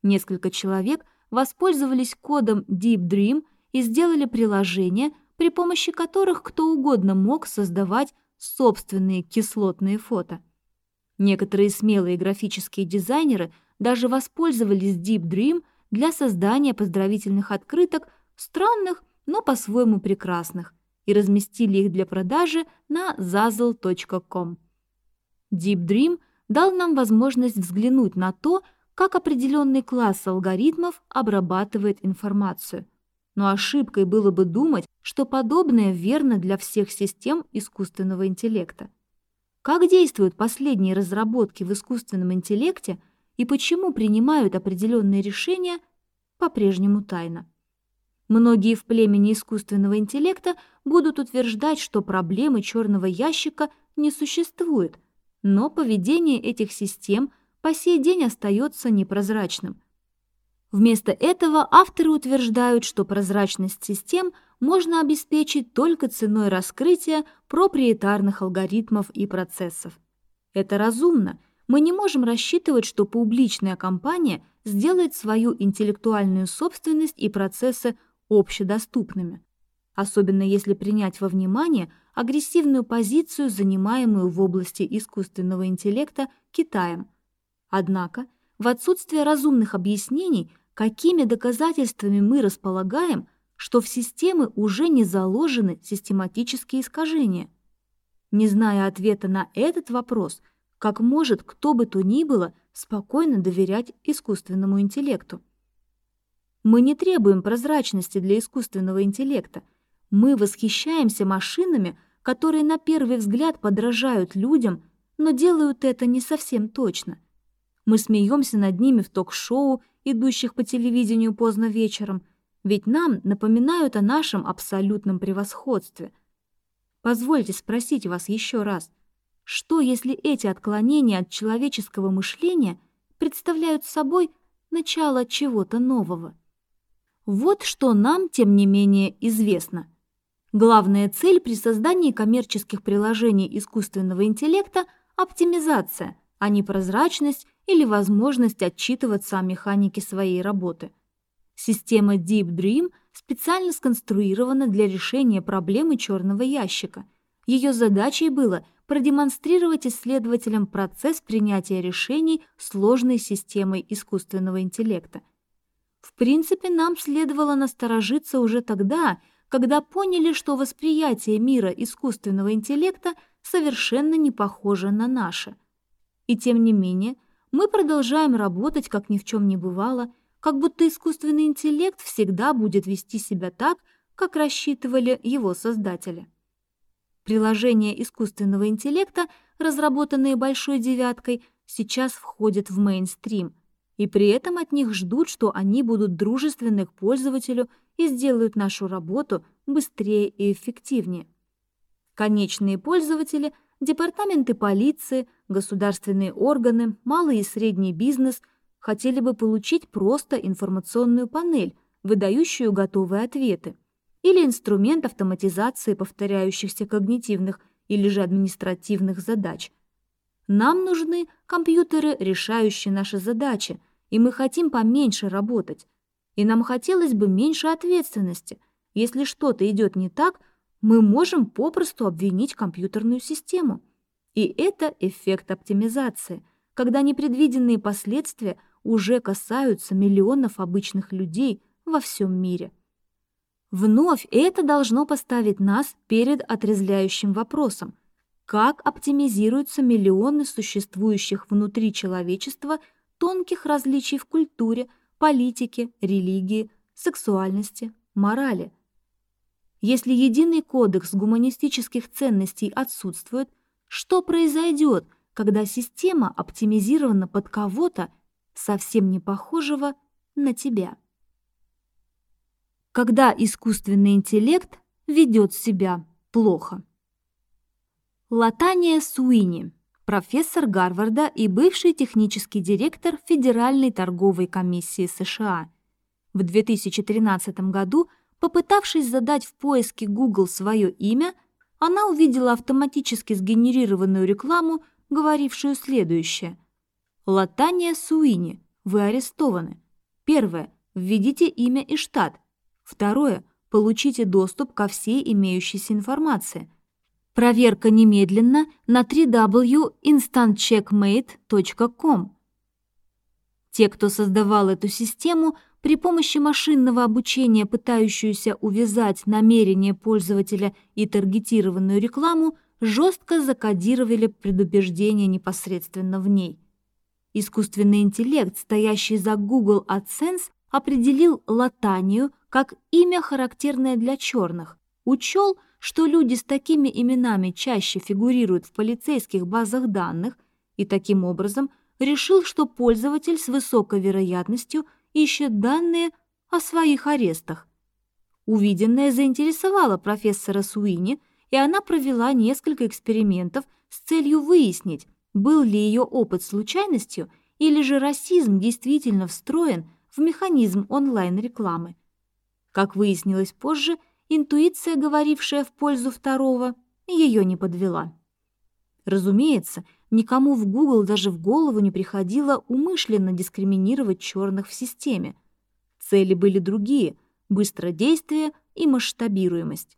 Несколько человек воспользовались кодом Deep Dream – и сделали приложения, при помощи которых кто угодно мог создавать собственные кислотные фото. Некоторые смелые графические дизайнеры даже воспользовались Deep Dream для создания поздравительных открыток, странных, но по-своему прекрасных, и разместили их для продажи на zazzle.com. Deep Dream дал нам возможность взглянуть на то, как определенный класс алгоритмов обрабатывает информацию – но ошибкой было бы думать, что подобное верно для всех систем искусственного интеллекта. Как действуют последние разработки в искусственном интеллекте и почему принимают определенные решения, по-прежнему тайна. Многие в племени искусственного интеллекта будут утверждать, что проблемы черного ящика не существует, но поведение этих систем по сей день остается непрозрачным – Вместо этого авторы утверждают, что прозрачность систем можно обеспечить только ценой раскрытия проприетарных алгоритмов и процессов. Это разумно, мы не можем рассчитывать, что публичная компания сделает свою интеллектуальную собственность и процессы общедоступными, особенно если принять во внимание агрессивную позицию, занимаемую в области искусственного интеллекта Китаем. Однако, в отсутствие разумных объяснений, какими доказательствами мы располагаем, что в системы уже не заложены систематические искажения. Не зная ответа на этот вопрос – как может кто бы то ни было спокойно доверять искусственному интеллекту? Мы не требуем прозрачности для искусственного интеллекта. Мы восхищаемся машинами, которые на первый взгляд подражают людям, но делают это не совсем точно. Мы смеемся над ними в ток-шоу, идущих по телевидению поздно вечером, ведь нам напоминают о нашем абсолютном превосходстве. Позвольте спросить вас еще раз, что, если эти отклонения от человеческого мышления представляют собой начало чего-то нового? Вот что нам, тем не менее, известно. Главная цель при создании коммерческих приложений искусственного интеллекта – оптимизация, а не прозрачность или возможность отчитываться о механике своей работы. Система Deep Dream специально сконструирована для решения проблемы черного ящика. Ее задачей было – продемонстрировать исследователям процесс принятия решений сложной системой искусственного интеллекта. В принципе, нам следовало насторожиться уже тогда, когда поняли, что восприятие мира искусственного интеллекта совершенно не похоже на наше. И тем не менее, мы продолжаем работать, как ни в чем не бывало, как будто искусственный интеллект всегда будет вести себя так, как рассчитывали его создатели. Приложения искусственного интеллекта, разработанные Большой Девяткой, сейчас входят в мейнстрим, и при этом от них ждут, что они будут дружественны к пользователю и сделают нашу работу быстрее и эффективнее. Конечные пользователи, департаменты полиции, государственные органы, малый и средний бизнес хотели бы получить просто информационную панель, выдающую готовые ответы – или инструмент автоматизации повторяющихся когнитивных или же административных задач. Нам нужны компьютеры, решающие наши задачи, и мы хотим поменьше работать. И нам хотелось бы меньше ответственности. Если что-то идет не так, мы можем попросту обвинить компьютерную систему. И это эффект оптимизации, когда непредвиденные последствия уже касаются миллионов обычных людей во всем мире. Вновь это должно поставить нас перед отрезвляющим вопросом. Как оптимизируются миллионы существующих внутри человечества тонких различий в культуре, политике, религии, сексуальности, морали? Если единый кодекс гуманистических ценностей отсутствует, что произойдет, когда система оптимизирована под кого-то, совсем не похожего на тебя? Когда искусственный интеллект ведет себя плохо. Латания Суини, профессор Гарварда и бывший технический директор Федеральной торговой комиссии США. В 2013 году, попытавшись задать в поиске Google свое имя, она увидела автоматически сгенерированную рекламу, говорившую следующее. «Латания Суини, вы арестованы. Первое. Введите имя и штат – Второе. Получите доступ ко всей имеющейся информации. Проверка немедленно на www.instantcheckmate.com. Те, кто создавал эту систему, при помощи машинного обучения, пытающуюся увязать намерение пользователя и таргетированную рекламу, жестко закодировали предубеждение непосредственно в ней. Искусственный интеллект, стоящий за Google AdSense, определил латанию как имя, характерное для черных, учел, что люди с такими именами чаще фигурируют в полицейских базах данных и таким образом решил, что пользователь с высокой вероятностью ищет данные о своих арестах. Увиденное заинтересовало профессора Суини, и она провела несколько экспериментов с целью выяснить, был ли ее опыт случайностью или же расизм действительно встроен в механизм онлайн-рекламы. Как выяснилось позже, интуиция, говорившая в пользу второго, ее не подвела. Разумеется, никому в Google даже в голову не приходило умышленно дискриминировать черных в системе. Цели были другие – быстродействие и масштабируемость.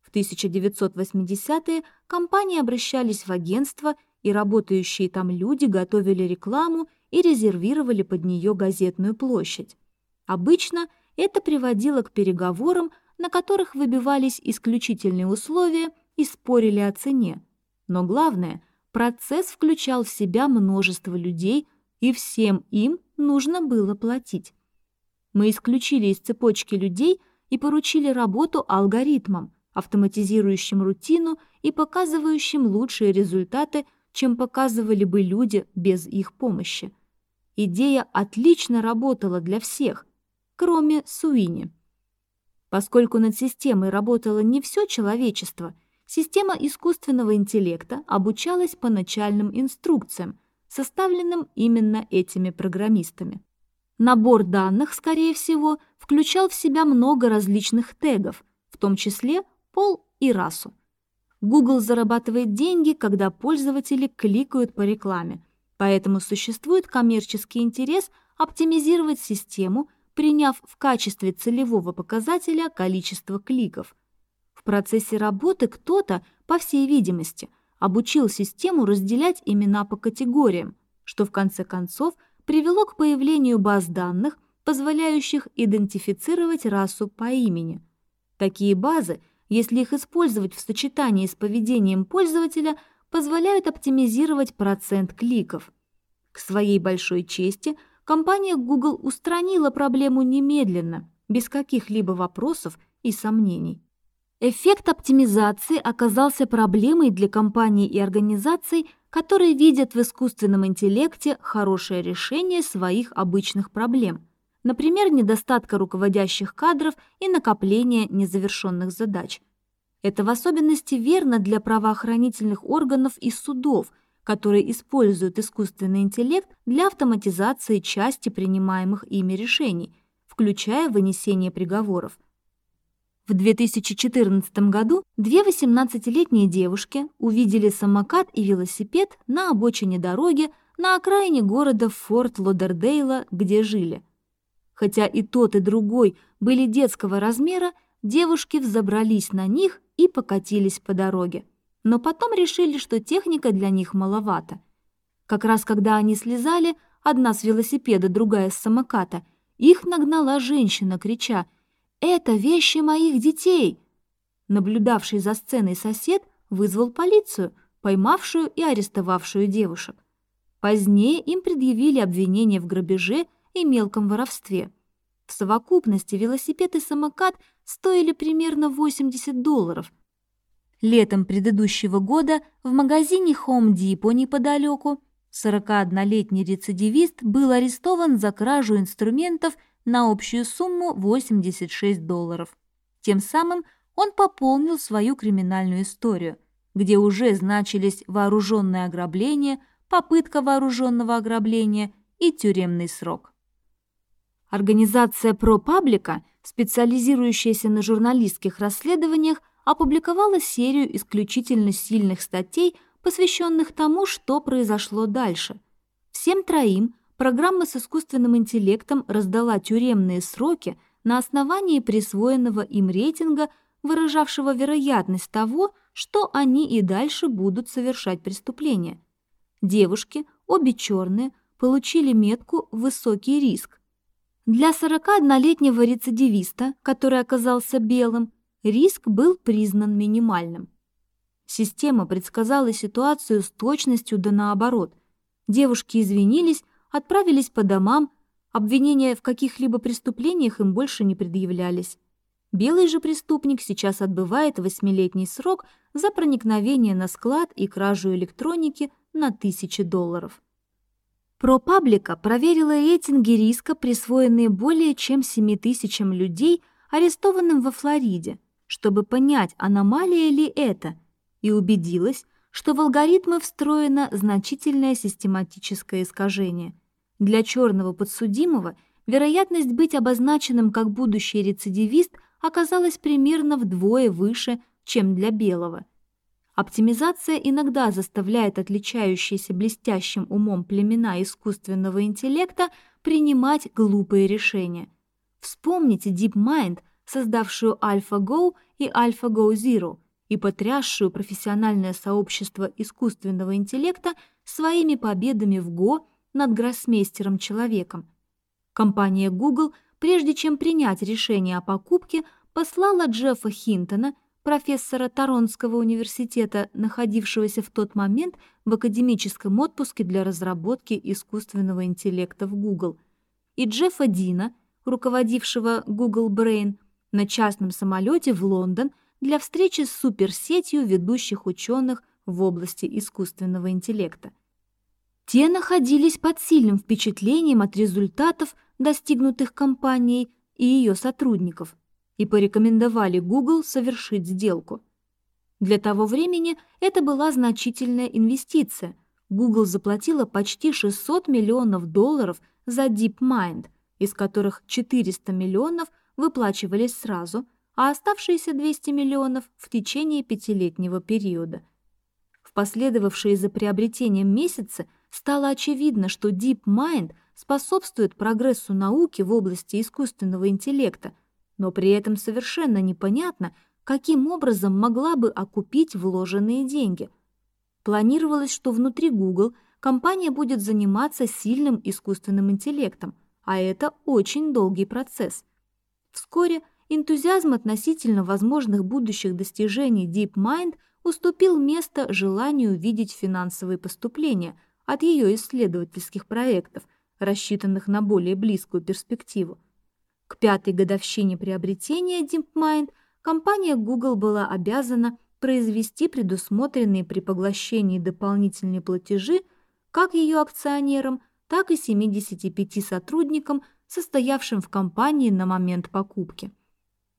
В 1980-е компании обращались в агентство, и работающие там люди готовили рекламу и резервировали под нее газетную площадь. Обычно это приводило к переговорам, на которых выбивались исключительные условия и спорили о цене. Но главное, процесс включал в себя множество людей, и всем им нужно было платить. Мы исключили из цепочки людей и поручили работу алгоритмам, автоматизирующим рутину и показывающим лучшие результаты, чем показывали бы люди без их помощи. Идея отлично работала для всех, кроме Суини. Поскольку над системой работало не все человечество, система искусственного интеллекта обучалась по начальным инструкциям, составленным именно этими программистами. Набор данных, скорее всего, включал в себя много различных тегов, в том числе пол и расу. Google зарабатывает деньги, когда пользователи кликают по рекламе, поэтому существует коммерческий интерес оптимизировать систему, приняв в качестве целевого показателя количество кликов. В процессе работы кто-то, по всей видимости, обучил систему разделять имена по категориям, что в конце концов привело к появлению баз данных, позволяющих идентифицировать расу по имени. Такие базы, если их использовать в сочетании с поведением пользователя, позволяют оптимизировать процент кликов. К своей большой чести – компания Google устранила проблему немедленно, без каких-либо вопросов и сомнений. Эффект оптимизации оказался проблемой для компаний и организаций, которые видят в искусственном интеллекте хорошее решение своих обычных проблем, например, недостатка руководящих кадров и накопления незавершенных задач. Это в особенности верно для правоохранительных органов и судов – которые используют искусственный интеллект для автоматизации части принимаемых ими решений, включая вынесение приговоров. В 2014 году две 18-летние девушки увидели самокат и велосипед на обочине дороги на окраине города Форт Лодердейла, где жили. Хотя и тот, и другой были детского размера, девушки взобрались на них и покатились по дороге но потом решили, что техника для них маловато. Как раз когда они слезали, одна с велосипеда, другая с самоката, их нагнала женщина, крича «Это вещи моих детей!». Наблюдавший за сценой сосед вызвал полицию, поймавшую и арестовавшую девушек. Позднее им предъявили обвинения в грабеже и мелком воровстве. В совокупности велосипед и самокат стоили примерно 80 долларов – Летом предыдущего года в магазине Home Depot неподалеку 41-летний рецидивист был арестован за кражу инструментов на общую сумму 86 долларов. Тем самым он пополнил свою криминальную историю, где уже значились вооруженное ограбление, попытка вооруженного ограбления и тюремный срок. Организация ProPublica, специализирующаяся на журналистских расследованиях, опубликовала серию исключительно сильных статей, посвященных тому, что произошло дальше. Всем троим программа с искусственным интеллектом раздала тюремные сроки на основании присвоенного им рейтинга, выражавшего вероятность того, что они и дальше будут совершать преступления. Девушки, обе черные, получили метку «высокий риск». Для 41-летнего рецидивиста, который оказался белым, риск был признан минимальным. Система предсказала ситуацию с точностью да наоборот. Девушки извинились, отправились по домам, обвинения в каких-либо преступлениях им больше не предъявлялись. Белый же преступник сейчас отбывает восьмилетний срок за проникновение на склад и кражу электроники на тысячи долларов. ProPublica проверила рейтинги риска, присвоенные более чем 7 тысячам людей, арестованным во Флориде, чтобы понять, аномалия ли это, и убедилась, что в алгоритмы встроено значительное систематическое искажение. Для черного подсудимого вероятность быть обозначенным как будущий рецидивист оказалась примерно вдвое выше, чем для белого. Оптимизация иногда заставляет отличающиеся блестящим умом племена искусственного интеллекта принимать глупые решения. Вспомните DeepMind, создавшую AlphaGo и AlphaGo Zero и потрясшую профессиональное сообщество искусственного интеллекта своими победами в Go над гроссмейстером-человеком. Компания Google, прежде чем принять решение о покупке, послала Джеффа Хинтона – профессора Торонского университета, находившегося в тот момент в академическом отпуске для разработки искусственного интеллекта в Google, и Джеффа Дина, руководившего Google Brain, на частном самолете в Лондон для встречи с суперсетью ведущих ученых в области искусственного интеллекта. Те находились под сильным впечатлением от результатов, достигнутых компанией и ее сотрудников – и порекомендовали Google совершить сделку. Для того времени это была значительная инвестиция. Google заплатила почти 600 миллионов долларов за DeepMind, из которых 400 миллионов выплачивались сразу, а оставшиеся 200 миллионов в течение пятилетнего периода. В последовавшие за приобретением месяцы стало очевидно, что DeepMind способствует прогрессу науки в области искусственного интеллекта – но при этом совершенно непонятно, каким образом могла бы окупить вложенные деньги. Планировалось, что внутри Google компания будет заниматься сильным искусственным интеллектом, а это очень долгий процесс. Вскоре энтузиазм относительно возможных будущих достижений DeepMind уступил место желанию видеть финансовые поступления от ее исследовательских проектов, рассчитанных на более близкую перспективу. К пятой годовщине приобретения DeepMind компания Google была обязана произвести предусмотренные при поглощении дополнительные платежи как ее акционерам, так и 75 сотрудникам, состоявшим в компании на момент покупки.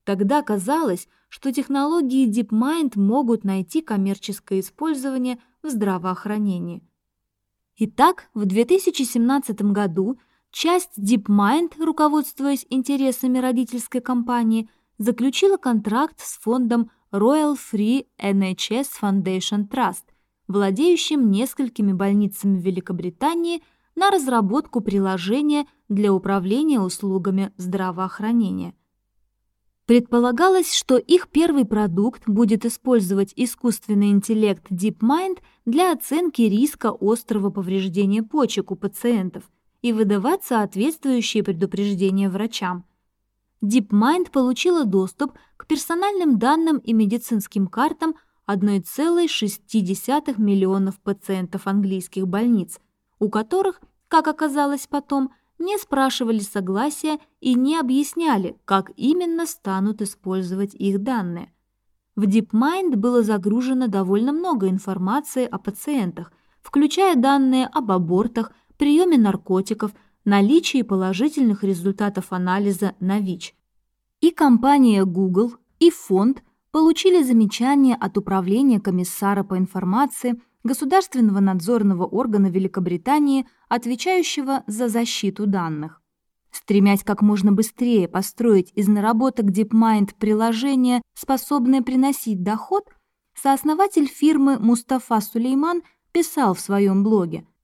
Тогда казалось, что технологии DeepMind могут найти коммерческое использование в здравоохранении. Итак, в 2017 году Часть DeepMind, руководствуясь интересами родительской компании, заключила контракт с фондом Royal Free NHS Foundation Trust, владеющим несколькими больницами Великобритании, на разработку приложения для управления услугами здравоохранения. Предполагалось, что их первый продукт будет использовать искусственный интеллект DeepMind для оценки риска острого повреждения почек у пациентов – и выдавать соответствующие предупреждения врачам. DeepMind получила доступ к персональным данным и медицинским картам 1,6 миллионов пациентов английских больниц, у которых, как оказалось потом, не спрашивали согласия и не объясняли, как именно станут использовать их данные. В DeepMind было загружено довольно много информации о пациентах, включая данные об абортах, приеме наркотиков, наличии положительных результатов анализа на ВИЧ. И компания Google, и фонд получили замечания от Управления комиссара по информации Государственного надзорного органа Великобритании, отвечающего за защиту данных. Стремясь как можно быстрее построить из наработок DeepMind приложение, способное приносить доход, сооснователь фирмы Мустафа Сулейман писал в своем блоге –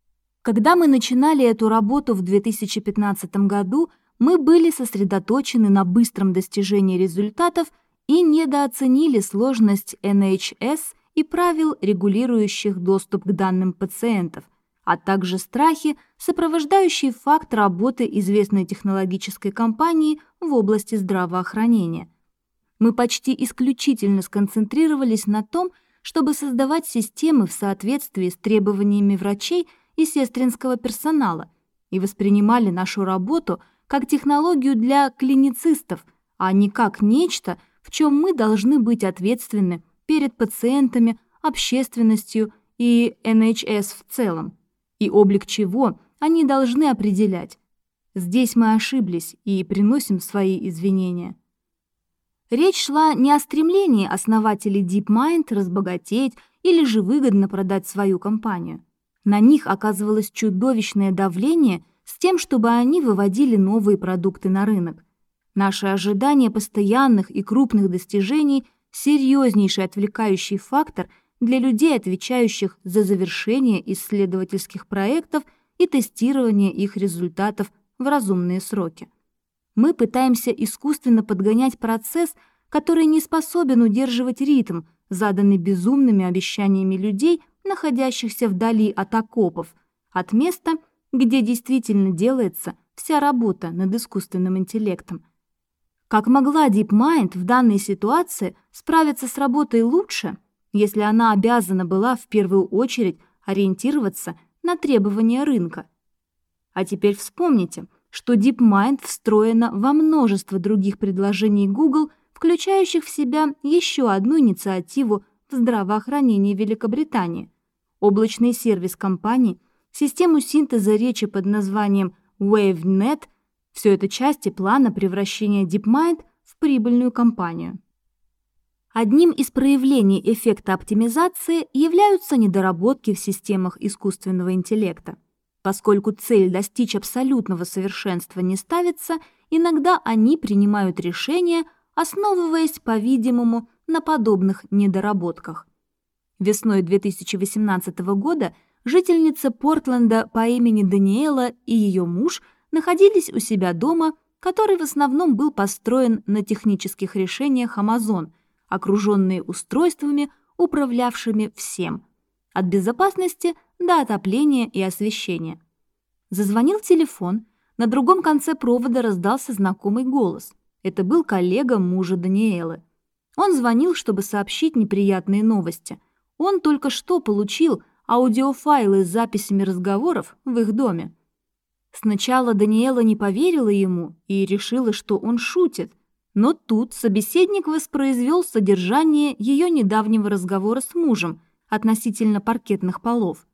когда мы начинали эту работу в 2015 году, мы были сосредоточены на быстром достижении результатов и недооценили сложность NHS и правил, регулирующих доступ к данным пациентов, а также страхи, сопровождающие факт работы известной технологической компании в области здравоохранения. Мы почти исключительно сконцентрировались на том, чтобы создавать системы в соответствии с требованиями врачей – и сестринского персонала и воспринимали нашу работу как технологию для клиницистов, а не как нечто, в чем мы должны быть ответственны перед пациентами, общественностью и NHS в целом, и облик чего они должны определять. Здесь мы ошиблись и приносим свои извинения. Речь шла не о стремлении основателей DeepMind разбогатеть или же выгодно продать свою компанию. На них оказывалось чудовищное давление с тем, чтобы они выводили новые продукты на рынок. Наши ожидания постоянных и крупных достижений – серьезнейший отвлекающий фактор, для людей, отвечающих за завершение исследовательских проектов и тестирование их результатов в разумные сроки. Мы пытаемся искусственно подгонять процесс, который не способен удерживать ритм, заданный безумными обещаниями людей, находящихся вдали от окопов, от места, где действительно делается вся работа над искусственным интеллектом. Как могла DeepMind в данной ситуации справиться с работой лучше, если она обязана была в первую очередь ориентироваться на требования рынка? А теперь вспомните, что DeepMind встроена во множество других предложений Google, включающих в себя еще одну инициативу в здравоохранении Великобритании – облачный сервис компании, систему синтеза речи под названием WaveNet – все это части плана превращения DeepMind в прибыльную компанию. Одним из проявлений эффекта оптимизации являются недоработки в системах искусственного интеллекта. Поскольку цель достичь абсолютного совершенства не ставится, иногда они принимают решения, основываясь, по-видимому, на подобных недоработках. Весной 2018 года жительница Портленда по имени Даниэла и ее муж находились у себя дома, который в основном был построен на технических решениях Amazon, окруженные устройствами, управлявшими всем, от безопасности до отопления и освещения. Зазвонил телефон, на другом конце провода раздался знакомый голос. Это был коллега мужа Даниэлы. Он звонил, чтобы сообщить неприятные новости. Он только что получил аудиофайлы с записями разговоров в их доме. Сначала Даниэла не поверила ему и решила, что он шутит, но тут собеседник воспроизвел содержание ее недавнего разговора с мужем относительно паркетных полов.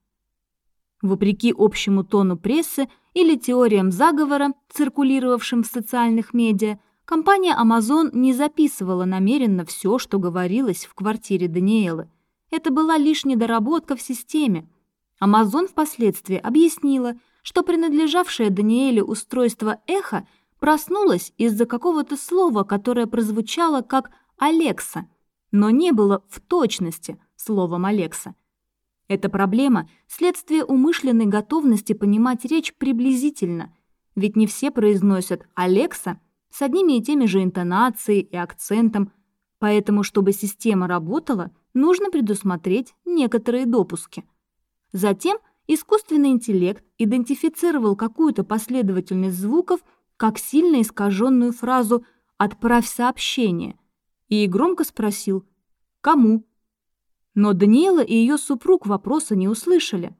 Вопреки общему тону прессы или теориям заговора, циркулировавшим в социальных медиа, компания Amazon не записывала намеренно все, что говорилось в квартире Даниэлы. Это была лишь недоработка в системе. Amazon впоследствии объяснила, что принадлежавшее Даниэле устройство «Эхо» проснулось из-за какого-то слова, которое прозвучало как «Алекса», но не было в точности словом «Алекса». Эта проблема – следствие умышленной готовности понимать речь приблизительно, ведь не все произносят «Алекса» с одними и теми же интонацией и акцентом, поэтому, чтобы система работала, нужно предусмотреть некоторые допуски. Затем искусственный интеллект идентифицировал какую-то последовательность звуков как сильно искаженную фразу «отправь сообщение» и громко спросил «Кому?». Но Даниэла и ее супруг вопроса не услышали.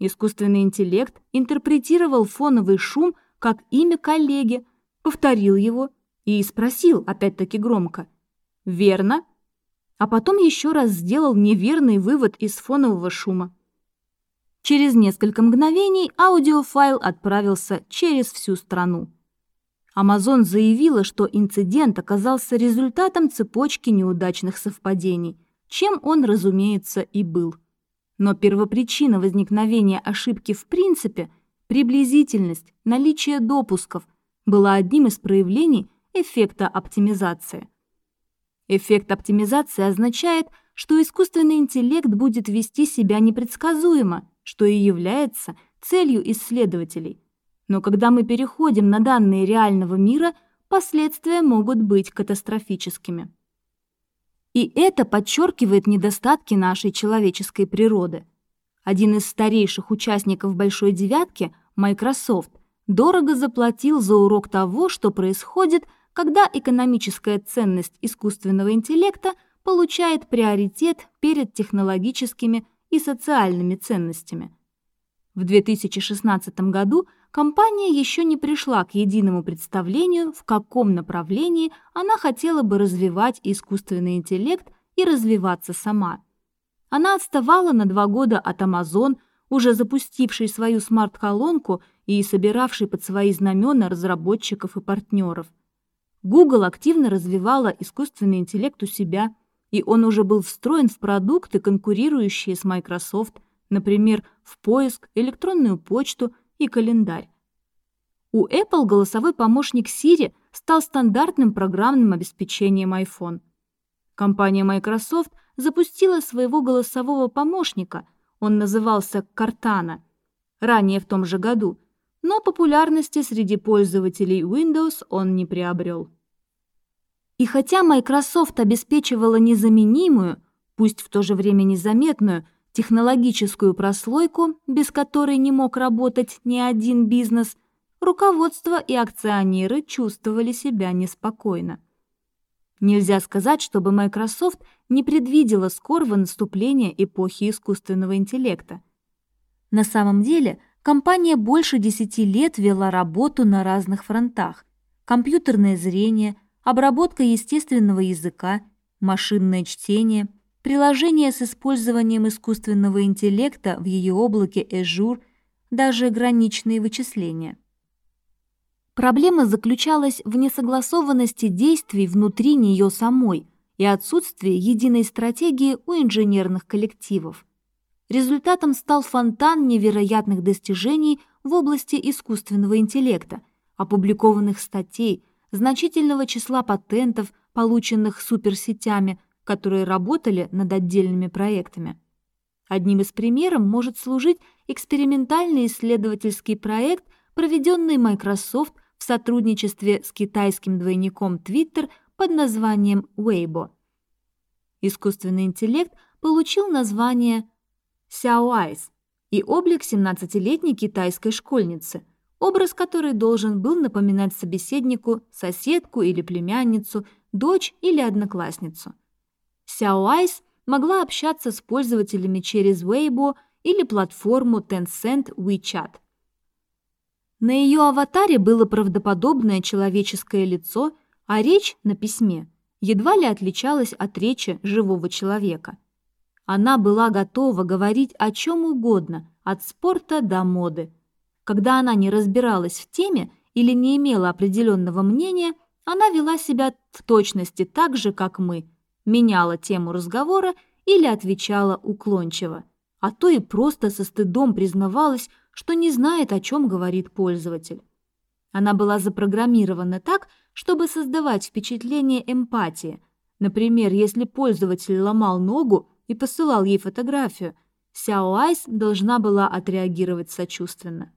Искусственный интеллект интерпретировал фоновый шум как имя коллеги, повторил его и спросил опять-таки громко «Верно?», а потом еще раз сделал неверный вывод из фонового шума. Через несколько мгновений аудиофайл отправился через всю страну. Amazon заявила, что инцидент оказался результатом цепочки неудачных совпадений – чем он, разумеется, и был. Но первопричина возникновения ошибки в принципе, приблизительность, наличие допусков, была одним из проявлений эффекта оптимизации. Эффект оптимизации означает, что искусственный интеллект будет вести себя непредсказуемо, что и является целью исследователей. Но когда мы переходим на данные реального мира, последствия могут быть катастрофическими. И это подчеркивает недостатки нашей человеческой природы. Один из старейших участников «Большой девятки», Microsoft, дорого заплатил за урок того, что происходит, когда экономическая ценность искусственного интеллекта получает приоритет перед технологическими и социальными ценностями. В 2016 году компания еще не пришла к единому представлению, в каком направлении она хотела бы развивать искусственный интеллект и развиваться сама. Она отставала на два года от Amazon, уже запустившей свою смарт-колонку и собиравшей под свои знамена разработчиков и партнеров. Google активно развивала искусственный интеллект у себя, и он уже был встроен в продукты, конкурирующие с Microsoft, например, в поиск, электронную почту и календарь. У Apple голосовой помощник Siri стал стандартным программным обеспечением iPhone. Компания Microsoft запустила своего голосового помощника, он назывался Картана, ранее в том же году, но популярности среди пользователей Windows он не приобрел. И хотя Microsoft обеспечивала незаменимую, пусть в то же время незаметную, технологическую прослойку, без которой не мог работать ни один бизнес, руководство и акционеры чувствовали себя неспокойно. Нельзя сказать, чтобы Microsoft не предвидела скорого наступления эпохи искусственного интеллекта. На самом деле, компания больше 10 лет вела работу на разных фронтах. Компьютерное зрение, обработка естественного языка, машинное чтение, приложения с использованием искусственного интеллекта в ее облаке Azure, даже граничные вычисления. Проблема заключалась в несогласованности действий внутри нее самой и отсутствии единой стратегии у инженерных коллективов. Результатом стал фонтан невероятных достижений в области искусственного интеллекта, опубликованных статей, значительного числа патентов, полученных суперсетями, которые работали над отдельными проектами. Одним из примеров может служить экспериментальный исследовательский проект, проведенный Microsoft – в сотрудничестве с китайским двойником Twitter под названием Weibo. Искусственный интеллект получил название Xiaoice и облик 17-летней китайской школьницы, образ которой должен был напоминать собеседнику соседку или племянницу, дочь или одноклассницу. Xiaoice могла общаться с пользователями через Weibo или платформу Tencent WeChat – на ее аватаре было правдоподобное человеческое лицо, а речь на письме едва ли отличалась от речи живого человека. Она была готова говорить о чем угодно, от спорта до моды. Когда она не разбиралась в теме или не имела определенного мнения, она вела себя в точности так же, как мы, меняла тему разговора или отвечала уклончиво, а то и просто со стыдом признавалась, что не знает, о чем говорит пользователь. Она была запрограммирована так, чтобы создавать впечатление эмпатии. Например, если пользователь ломал ногу и посылал ей фотографию, Сяо Айс должна была отреагировать сочувственно.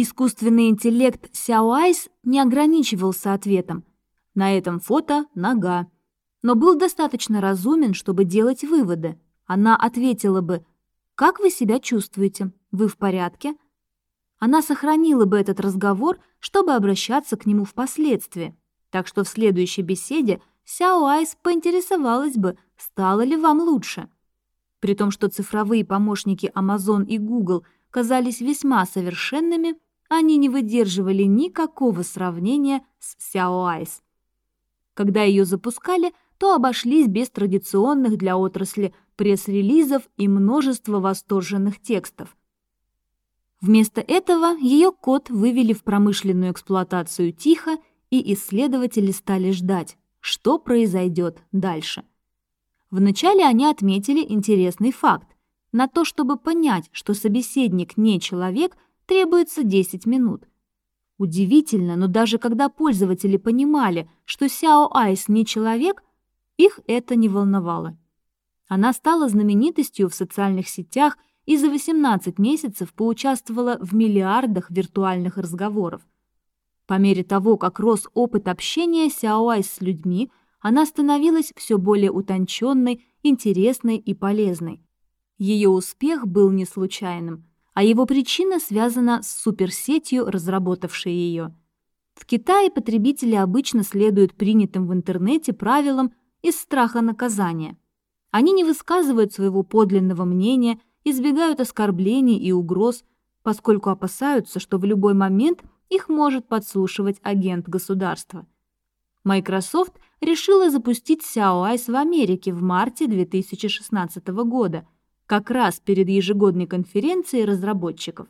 Искусственный интеллект Сяо Айс не ограничивался ответом «на этом фото нога», но был достаточно разумен, чтобы делать выводы. Она ответила бы «Как вы себя чувствуете? Вы в порядке?» Она сохранила бы этот разговор, чтобы обращаться к нему впоследствии. Так что в следующей беседе Сяо Айс поинтересовалась бы, стало ли вам лучше. При том, что цифровые помощники Amazon и Google казались весьма совершенными, они не выдерживали никакого сравнения с Сяо Айс. Когда ее запускали, то обошлись без традиционных для отрасли пресс-релизов и множества восторженных текстов. Вместо этого ее код вывели в промышленную эксплуатацию тихо, и исследователи стали ждать, что произойдет дальше. Вначале они отметили интересный факт. На то, чтобы понять, что собеседник не человек, требуется 10 минут. Удивительно, но даже когда пользователи понимали, что Сяо Айс не человек, их это не волновало. Она стала знаменитостью в социальных сетях и за 18 месяцев поучаствовала в миллиардах виртуальных разговоров. По мере того, как рос опыт общения Сяоай с людьми, она становилась все более утонченной, интересной и полезной. Ее успех был не случайным, а его причина связана с суперсетью, разработавшей ее. В Китае потребители обычно следуют принятым в интернете правилам из страха наказания – они не высказывают своего подлинного мнения, избегают оскорблений и угроз, поскольку опасаются, что в любой момент их может подслушивать агент государства. Microsoft решила запустить SAOIS в Америке в марте 2016 года, как раз перед ежегодной конференцией разработчиков.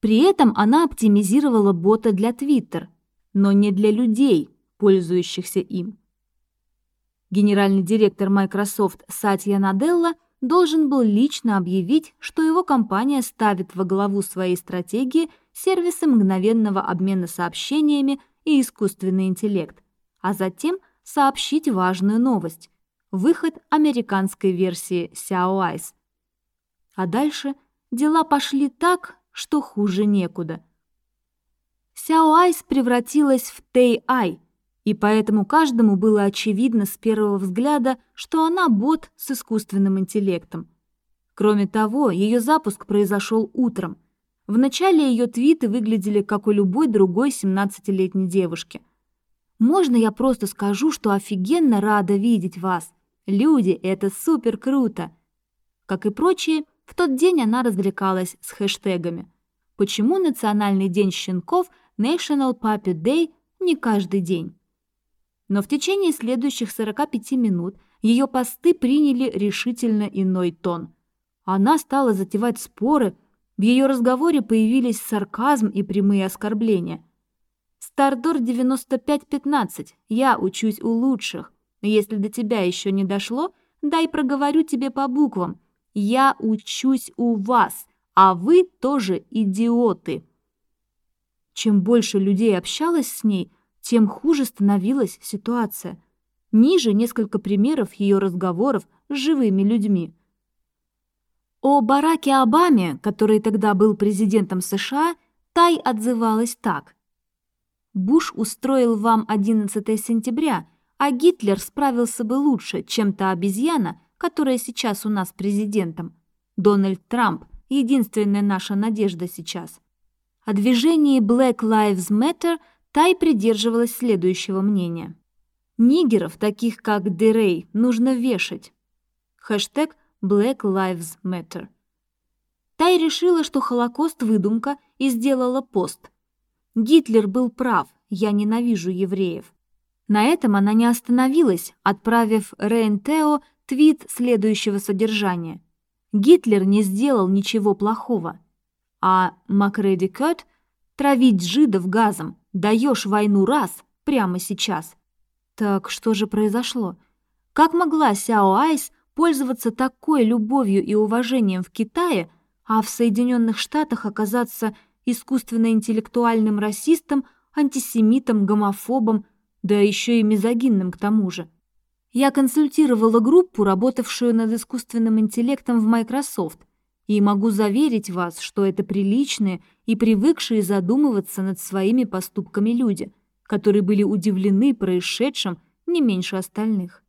При этом она оптимизировала бота для Twitter, но не для людей, пользующихся им. Генеральный директор Microsoft Сатья Наделла должен был лично объявить, что его компания ставит во главу своей стратегии сервисы мгновенного обмена сообщениями и искусственный интеллект, а затем сообщить важную новость. Выход американской версии Xiao Ice. А дальше дела пошли так, что хуже некуда. Xiao Ice превратилась в Тей Ай, и поэтому каждому было очевидно с первого взгляда, что она бот с искусственным интеллектом. Кроме того, ее запуск произошел утром. Вначале ее твиты выглядели как у любой другой 17-летней девушки. «Можно я просто скажу, что офигенно рада видеть вас? Люди, это супер круто!» Как и прочие, в тот день она развлекалась с хэштегами. Почему Национальный день щенков National Puppy Day не каждый день? Но в течение следующих 45 минут ее посты приняли решительно иной тон. Она стала затевать споры, в ее разговоре появились сарказм и прямые оскорбления. «Стардор 9515, я учусь у лучших. Если до тебя еще не дошло, дай проговорю тебе по буквам. Я учусь у вас, а вы тоже идиоты». Чем больше людей общалось с ней, тем хуже становилась ситуация. Ниже несколько примеров ее разговоров с живыми людьми. О Бараке Обаме, который тогда был президентом США, Тай отзывалась так. «Буш устроил вам 11 сентября, а Гитлер справился бы лучше, чем та обезьяна, которая сейчас у нас президентом. Дональд Трамп – единственная наша надежда сейчас». О движении Black Lives Matter Тай придерживалась следующего мнения. Нигеров, таких как Дерей, нужно вешать. Хэштег Black Lives Matter. Тай решила, что Холокост – выдумка, и сделала пост. Гитлер был прав, я ненавижу евреев. На этом она не остановилась, отправив Рейн Тео твит следующего содержания. Гитлер не сделал ничего плохого. А Макреди Кёт – травить жидов газом, даешь войну раз, прямо сейчас. Так что же произошло? Как могла Сяо Айс пользоваться такой любовью и уважением в Китае, а в Соединенных Штатах оказаться искусственно-интеллектуальным расистом, антисемитом, гомофобом, да еще и мизогинным к тому же? Я консультировала группу, работавшую над искусственным интеллектом в Microsoft, и могу заверить вас, что это приличные и привыкшие задумываться над своими поступками люди, которые были удивлены происшедшим не меньше остальных.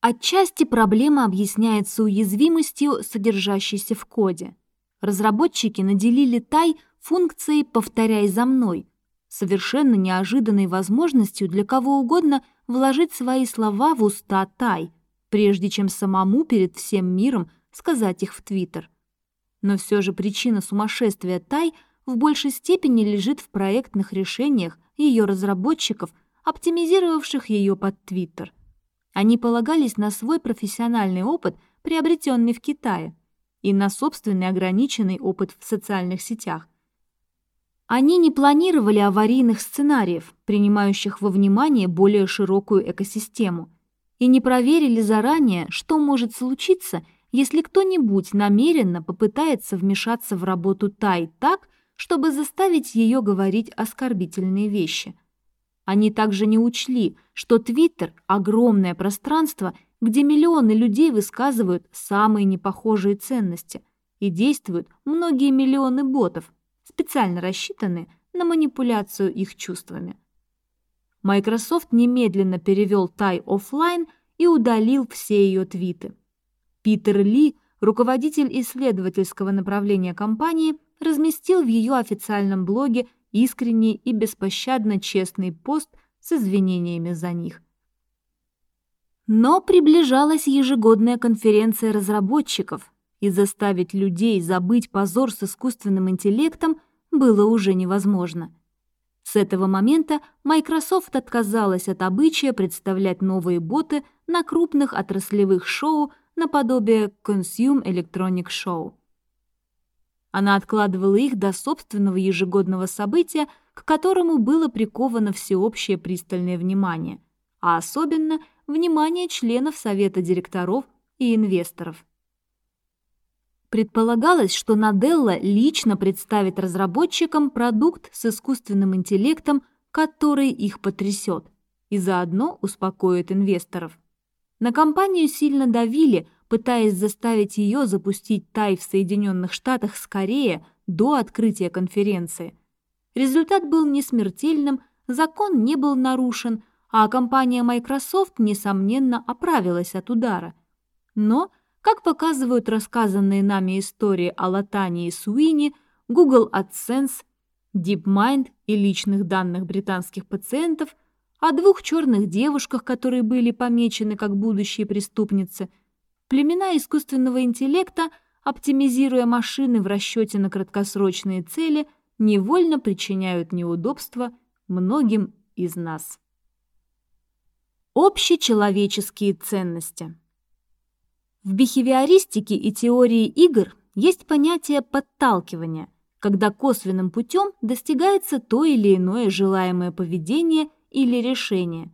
Отчасти проблема объясняется уязвимостью, содержащейся в коде. Разработчики наделили Тай функцией «повторяй за мной», совершенно неожиданной возможностью для кого угодно вложить свои слова в уста Тай, прежде чем самому перед всем миром сказать их в Твиттер. Но все же причина сумасшествия Тай в большей степени лежит в проектных решениях ее разработчиков, оптимизировавших ее под Твиттер. Они полагались на свой профессиональный опыт, приобретенный в Китае, и на собственный ограниченный опыт в социальных сетях. Они не планировали аварийных сценариев, принимающих во внимание более широкую экосистему, и не проверили заранее, что может случиться – если кто-нибудь намеренно попытается вмешаться в работу Тай так, чтобы заставить ее говорить оскорбительные вещи. Они также не учли, что Твиттер – огромное пространство, где миллионы людей высказывают самые непохожие ценности и действуют многие миллионы ботов, специально рассчитанные на манипуляцию их чувствами. Microsoft немедленно перевел Тай офлайн и удалил все ее твиты. Питер Ли, руководитель исследовательского направления компании, разместил в ее официальном блоге искренний и беспощадно честный пост с извинениями за них. Но приближалась ежегодная конференция разработчиков, и заставить людей забыть позор с искусственным интеллектом было уже невозможно. С этого момента Microsoft отказалась от обычая представлять новые боты на крупных отраслевых шоу наподобие Consume Electronic Show. Она откладывала их до собственного ежегодного события, к которому было приковано всеобщее пристальное внимание, а особенно внимание членов совета директоров и инвесторов. Предполагалось, что Наделла лично представит разработчикам продукт с искусственным интеллектом, который их потрясет, и заодно успокоит инвесторов. На компанию сильно давили, пытаясь заставить ее запустить тай в Соединенных Штатах скорее, до открытия конференции. Результат был несмертельным, закон не был нарушен, а компания Microsoft, несомненно, оправилась от удара. Но, как показывают рассказанные нами истории о Латане и Суини, Google AdSense, DeepMind и личных данных британских пациентов, о двух черных девушках, которые были помечены как будущие преступницы, племена искусственного интеллекта, оптимизируя машины в расчете на краткосрочные цели, невольно причиняют неудобства многим из нас. Общечеловеческие ценности В бихевиористике и теории игр есть понятие подталкивания, когда косвенным путем достигается то или иное желаемое поведение или решение.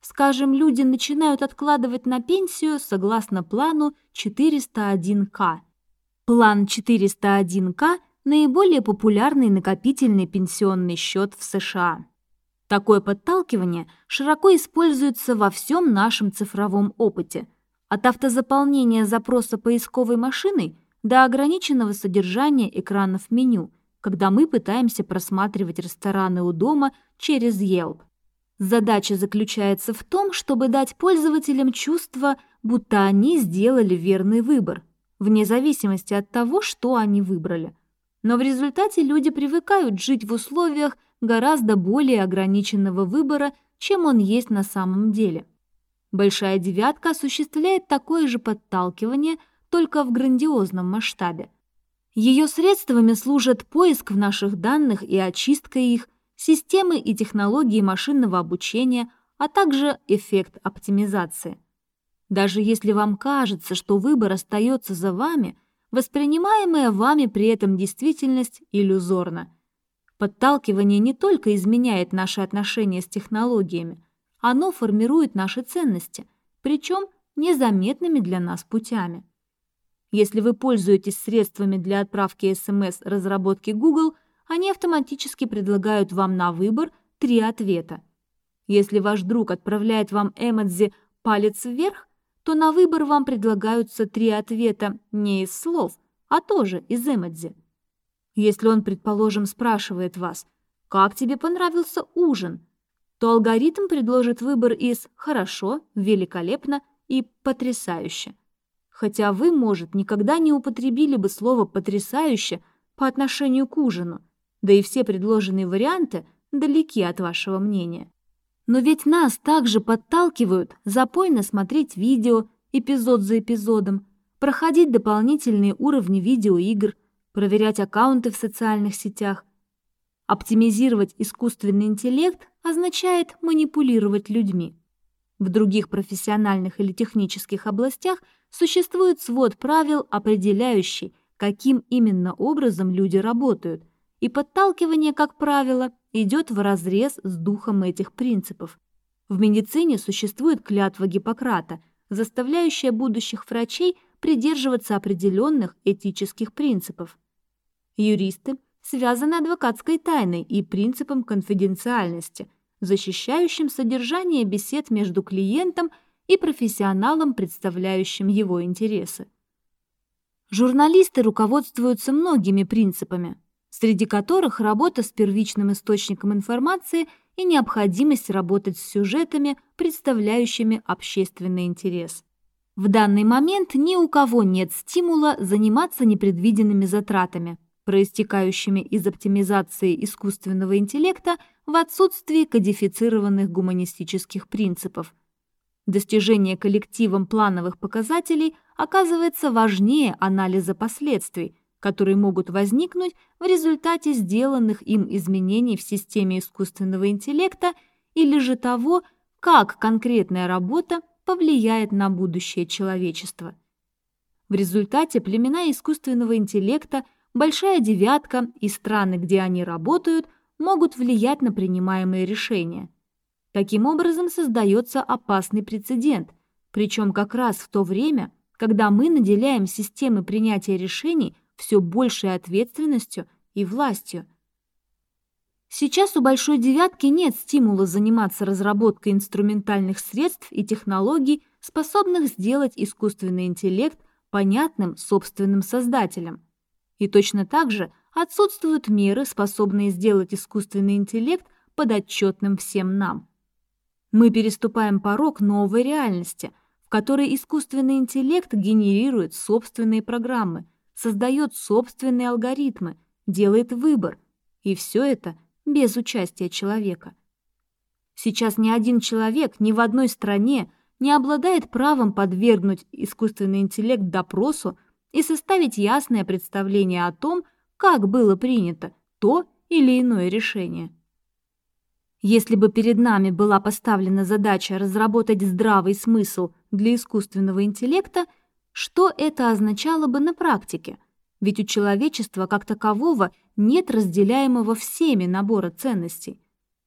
Скажем, люди начинают откладывать на пенсию согласно плану 401К. План 401К – наиболее популярный накопительный пенсионный счет в США. Такое подталкивание широко используется во всем нашем цифровом опыте, от автозаполнения запроса поисковой машиной до ограниченного содержания экранов меню, когда мы пытаемся просматривать рестораны у дома через Yelp. Задача заключается в том, чтобы дать пользователям чувство, будто они сделали верный выбор, вне зависимости от того, что они выбрали. Но в результате люди привыкают жить в условиях, гораздо более ограниченного выбора, чем он есть на самом деле. Большая девятка осуществляет такое же подталкивание, только в грандиозном масштабе. Ее средствами служат поиск в наших данных и очистка их, системы и технологии машинного обучения, а также эффект оптимизации. Даже если вам кажется, что выбор остается за вами, воспринимаемая вами при этом действительность иллюзорна – Подталкивание не только изменяет наши отношения с технологиями, оно формирует наши ценности, причем незаметными для нас путями. Если вы пользуетесь средствами для отправки СМС разработки Google, они автоматически предлагают вам на выбор три ответа. Если ваш друг отправляет вам эмодзи «палец вверх», то на выбор вам предлагаются три ответа не из слов, а тоже из эмодзи. Если он, предположим, спрашивает вас, как тебе понравился ужин, то алгоритм предложит выбор из «хорошо», «великолепно» и «потрясающе». Хотя вы, может, никогда не употребили бы слово «потрясающе» по отношению к ужину, да и все предложенные варианты далеки от вашего мнения. Но ведь нас также подталкивают запойно смотреть видео, эпизод за эпизодом, проходить дополнительные уровни видеоигр – проверять аккаунты в социальных сетях. Оптимизировать искусственный интеллект означает манипулировать людьми. В других профессиональных или технических областях существует свод правил, определяющий, каким именно образом люди работают, и подталкивание, как правило, идет вразрез с духом этих принципов. В медицине существует клятва Гиппократа, заставляющая будущих врачей придерживаться определенных этических принципов. Юристы связаны адвокатской тайной и принципом конфиденциальности, защищающим содержание бесед между клиентом и профессионалом, представляющим его интересы. Журналисты руководствуются многими принципами, среди которых работа с первичным источником информации и необходимость работать с сюжетами, представляющими общественный интерес. В данный момент ни у кого нет стимула заниматься непредвиденными затратами, проистекающими из оптимизации искусственного интеллекта в отсутствии кодифицированных гуманистических принципов. Достижение коллективом плановых показателей оказывается важнее анализа последствий, которые могут возникнуть в результате сделанных им изменений в системе искусственного интеллекта или же того, как конкретная работа повлияет на будущее человечества. В результате племена искусственного интеллекта Большая девятка и страны, где они работают, могут влиять на принимаемые решения. Таким образом создается опасный прецедент, причем как раз в то время, когда мы наделяем системы принятия решений все большей ответственностью и властью. Сейчас у «Большой девятки» нет стимула заниматься разработкой инструментальных средств и технологий, способных сделать искусственный интеллект понятным собственным создателям. И точно так же отсутствуют меры, способные сделать искусственный интеллект подотчетным всем нам. Мы переступаем порог новой реальности, в которой искусственный интеллект генерирует собственные программы, создает собственные алгоритмы, делает выбор, и все это – без участия человека. Сейчас ни один человек ни в одной стране не обладает правом подвергнуть искусственный интеллект допросу и составить ясное представление о том, как было принято то или иное решение. Если бы перед нами была поставлена задача разработать здравый смысл для искусственного интеллекта, что это означало бы на практике? Ведь у человечества как такового нет разделяемого всеми набора ценностей.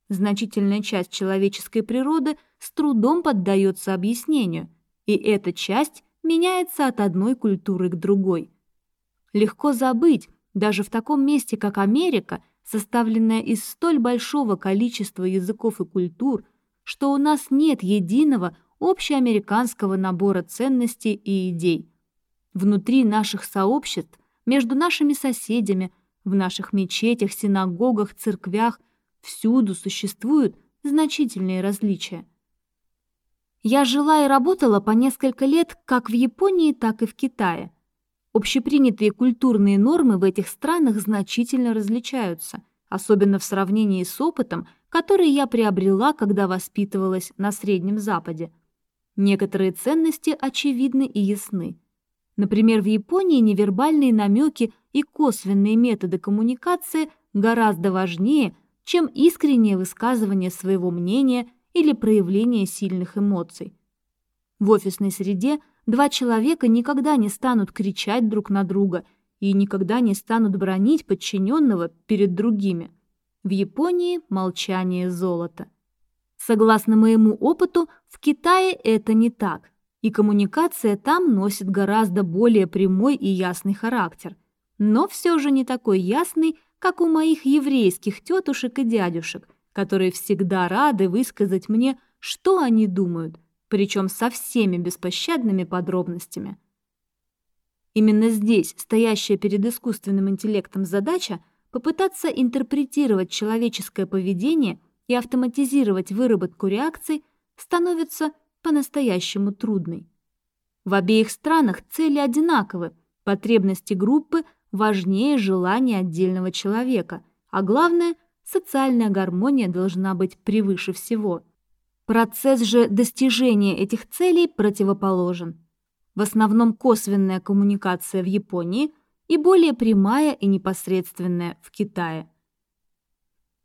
Значительная часть человеческой природы с трудом поддается объяснению, и эта часть меняется от одной культуры к другой. Легко забыть, даже в таком месте, как Америка, составленная из столь большого количества языков и культур, что у нас нет единого общеамериканского набора ценностей и идей. Внутри наших сообществ между нашими соседями, в наших мечетях, синагогах, церквях всюду существуют значительные различия. Я жила и работала по несколько лет как в Японии, так и в Китае. Общепринятые культурные нормы в этих странах значительно различаются, особенно в сравнении с опытом, который я приобрела, когда воспитывалась на Среднем Западе. Некоторые ценности очевидны и ясны. Например, в Японии невербальные намеки и косвенные методы коммуникации гораздо важнее, чем искреннее высказывание своего мнения или проявление сильных эмоций. В офисной среде два человека никогда не станут кричать друг на друга и никогда не станут бронить подчиненного перед другими. В Японии молчание золото. Согласно моему опыту, в Китае это не так – и коммуникация там носит гораздо более прямой и ясный характер, но все же не такой ясный, как у моих еврейских тетушек и дядюшек, которые всегда рады высказать мне, что они думают, причем со всеми беспощадными подробностями. Именно здесь стоящая перед искусственным интеллектом задача попытаться интерпретировать человеческое поведение и автоматизировать выработку реакций становится по-настоящему трудной. В обеих странах цели одинаковы, потребности группы важнее желания отдельного человека, а главное, социальная гармония должна быть превыше всего. Процесс же достижения этих целей противоположен. В основном косвенная коммуникация в Японии и более прямая и непосредственная в Китае –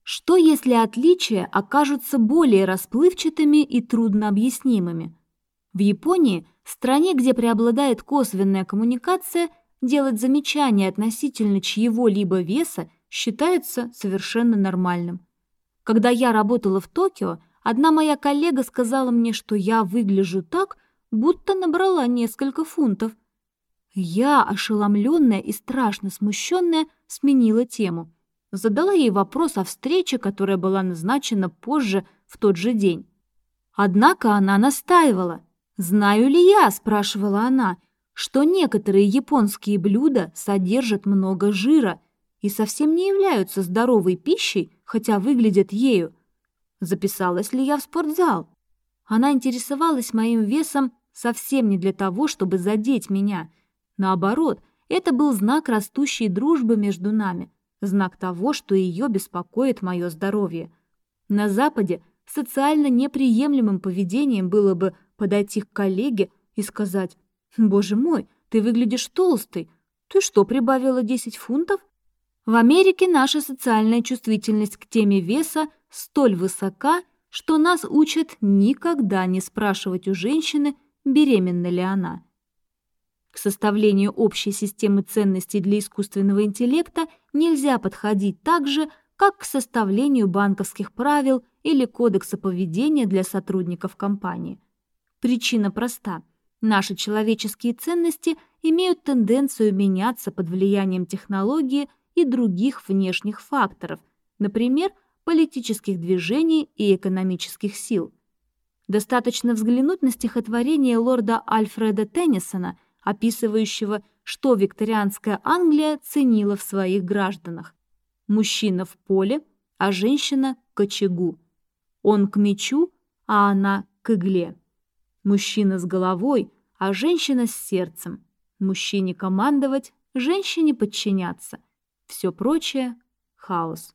что если отличия окажутся более расплывчатыми и труднообъяснимыми? В Японии, стране, где преобладает косвенная коммуникация, делать замечания относительно чьего-либо веса считается совершенно нормальным. Когда я работала в Токио, одна моя коллега сказала мне, что я выгляжу так, будто набрала несколько фунтов. Я, ошеломленная и страшно смущенная, сменила тему – задала ей вопрос о встрече, которая была назначена позже в тот же день. Однако она настаивала. «Знаю ли я?» – спрашивала она, что некоторые японские блюда содержат много жира и совсем не являются здоровой пищей, хотя выглядят ею. Записалась ли я в спортзал? Она интересовалась моим весом совсем не для того, чтобы задеть меня. Наоборот, это был знак растущей дружбы между нами – знак того, что ее беспокоит мое здоровье. На Западе социально неприемлемым поведением было бы подойти к коллеге и сказать «Боже мой, ты выглядишь толстый. Ты что, прибавила 10 фунтов?» В Америке наша социальная чувствительность к теме веса столь высока, что нас учат никогда не спрашивать у женщины, беременна ли она. К составлению общей системы ценностей для искусственного интеллекта нельзя подходить так же, как к составлению банковских правил или кодекса поведения для сотрудников компании. Причина проста. Наши человеческие ценности имеют тенденцию меняться под влиянием технологии и других внешних факторов, например, политических движений и экономических сил. Достаточно взглянуть на стихотворение лорда Альфреда Теннисона, описывающего, что викторианская Англия ценила в своих гражданах. Мужчина в поле, а женщина к очагу. Он к мечу, а она к игле. Мужчина с головой, а женщина с сердцем. Мужчине командовать, женщине подчиняться. Все прочее – хаос.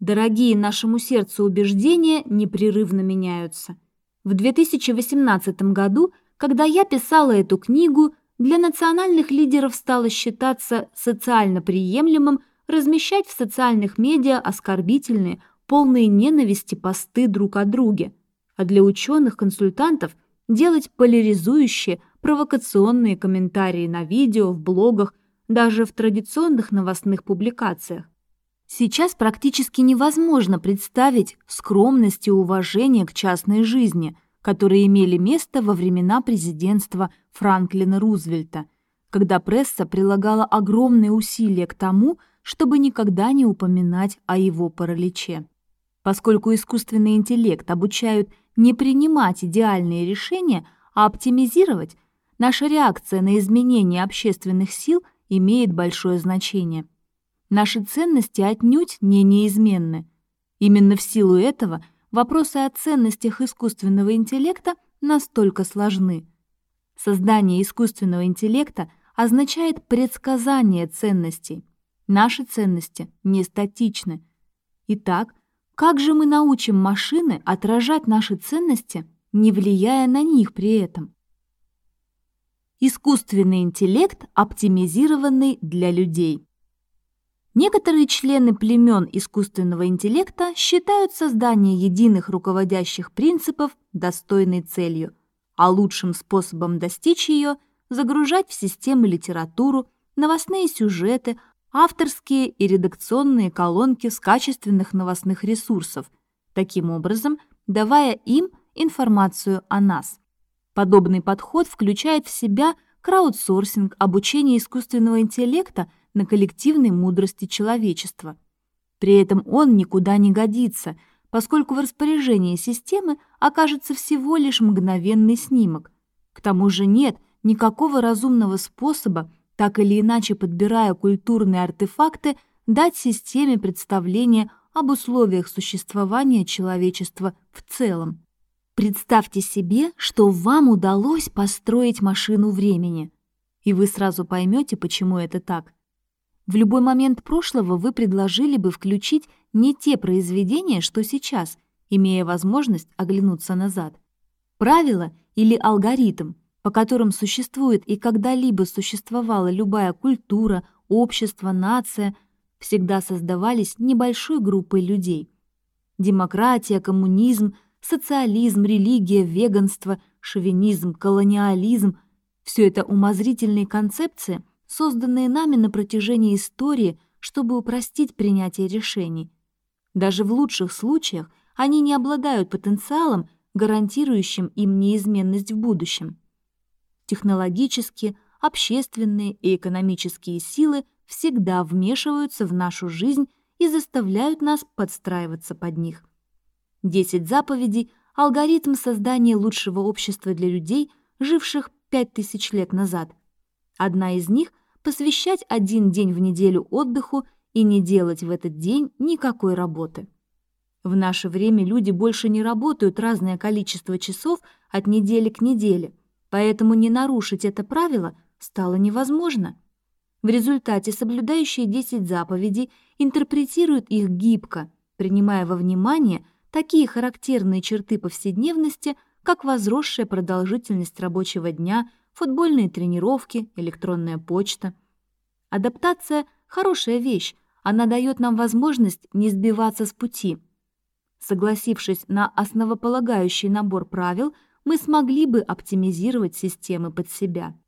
Дорогие нашему сердцу убеждения непрерывно меняются. В 2018 году, когда я писала эту книгу, для национальных лидеров стало считаться социально приемлемым размещать в социальных медиа оскорбительные, полные ненависти посты друг о друге, а для ученых-консультантов делать поляризующие, провокационные комментарии на видео, в блогах, даже в традиционных новостных публикациях. Сейчас практически невозможно представить скромность и уважение к частной жизни, которые имели место во времена президентства Франклина Рузвельта, когда пресса прилагала огромные усилия к тому, чтобы никогда не упоминать о его параличе. Поскольку искусственный интеллект обучают не принимать идеальные решения, а оптимизировать, наша реакция на изменения общественных сил имеет большое значение. Наши ценности отнюдь не неизменны. Именно в силу этого вопросы о ценностях искусственного интеллекта настолько сложны. Создание искусственного интеллекта означает предсказание ценностей. Наши ценности не статичны. Итак, как же мы научим машины отражать наши ценности, не влияя на них при этом? Искусственный интеллект, оптимизированный для людей. Некоторые члены племен искусственного интеллекта считают создание единых руководящих принципов достойной целью, а лучшим способом достичь ее – загружать в системы литературу, новостные сюжеты, авторские и редакционные колонки с качественных новостных ресурсов, таким образом давая им информацию о нас. Подобный подход включает в себя краудсорсинг обучение искусственного интеллекта на коллективной мудрости человечества. При этом он никуда не годится, поскольку в распоряжении системы окажется всего лишь мгновенный снимок. К тому же нет никакого разумного способа так или иначе подбирая культурные артефакты, дать системе представление об условиях существования человечества в целом. Представьте себе, что вам удалось построить машину времени, и вы сразу поймете, почему это так. В любой момент прошлого вы предложили бы включить не те произведения, что сейчас, имея возможность оглянуться назад. Правило или алгоритм – по которым существует и когда-либо существовала любая культура, общество, нация, всегда создавались небольшой группой людей. Демократия, коммунизм, социализм, религия, веганство, шовинизм, колониализм – все это умозрительные концепции, созданные нами на протяжении истории, чтобы упростить принятие решений. Даже в лучших случаях они не обладают потенциалом, гарантирующим им неизменность в будущем. Технологические, общественные и экономические силы всегда вмешиваются в нашу жизнь и заставляют нас подстраиваться под них. Десять заповедей – алгоритм создания лучшего общества для людей, живших пять тысяч лет назад. Одна из них – посвящать один день в неделю отдыху и не делать в этот день никакой работы. В наше время люди больше не работают разное количество часов от недели к неделе, поэтому не нарушить это правило стало невозможно. В результате соблюдающие 10 заповедей интерпретируют их гибко, принимая во внимание такие характерные черты повседневности, как возросшая продолжительность рабочего дня, футбольные тренировки, электронная почта. Адаптация – хорошая вещь, она дает нам возможность не сбиваться с пути. Согласившись на основополагающий набор правил – мы смогли бы оптимизировать системы под себя.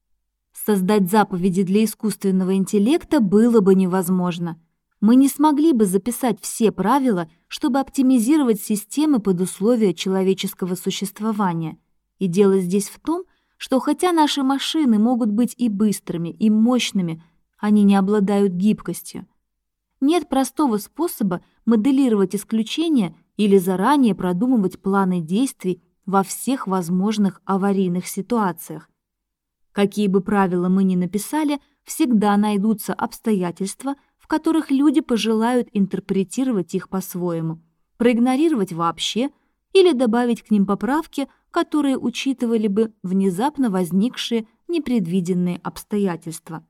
Создать заповеди для искусственного интеллекта было бы невозможно. Мы не смогли бы записать все правила, чтобы оптимизировать системы под условия человеческого существования. И дело здесь в том, что хотя наши машины могут быть и быстрыми, и мощными, они не обладают гибкостью. нет простого способа моделировать исключения или заранее продумывать планы действий во всех возможных аварийных ситуациях. Какие бы правила мы ни написали, всегда найдутся обстоятельства, которых люди пожелают интерпретировать их по-своему, проигнорировать вообще или добавить к ним поправки, которые учитывали бы внезапно возникшие непредвиденные обстоятельства.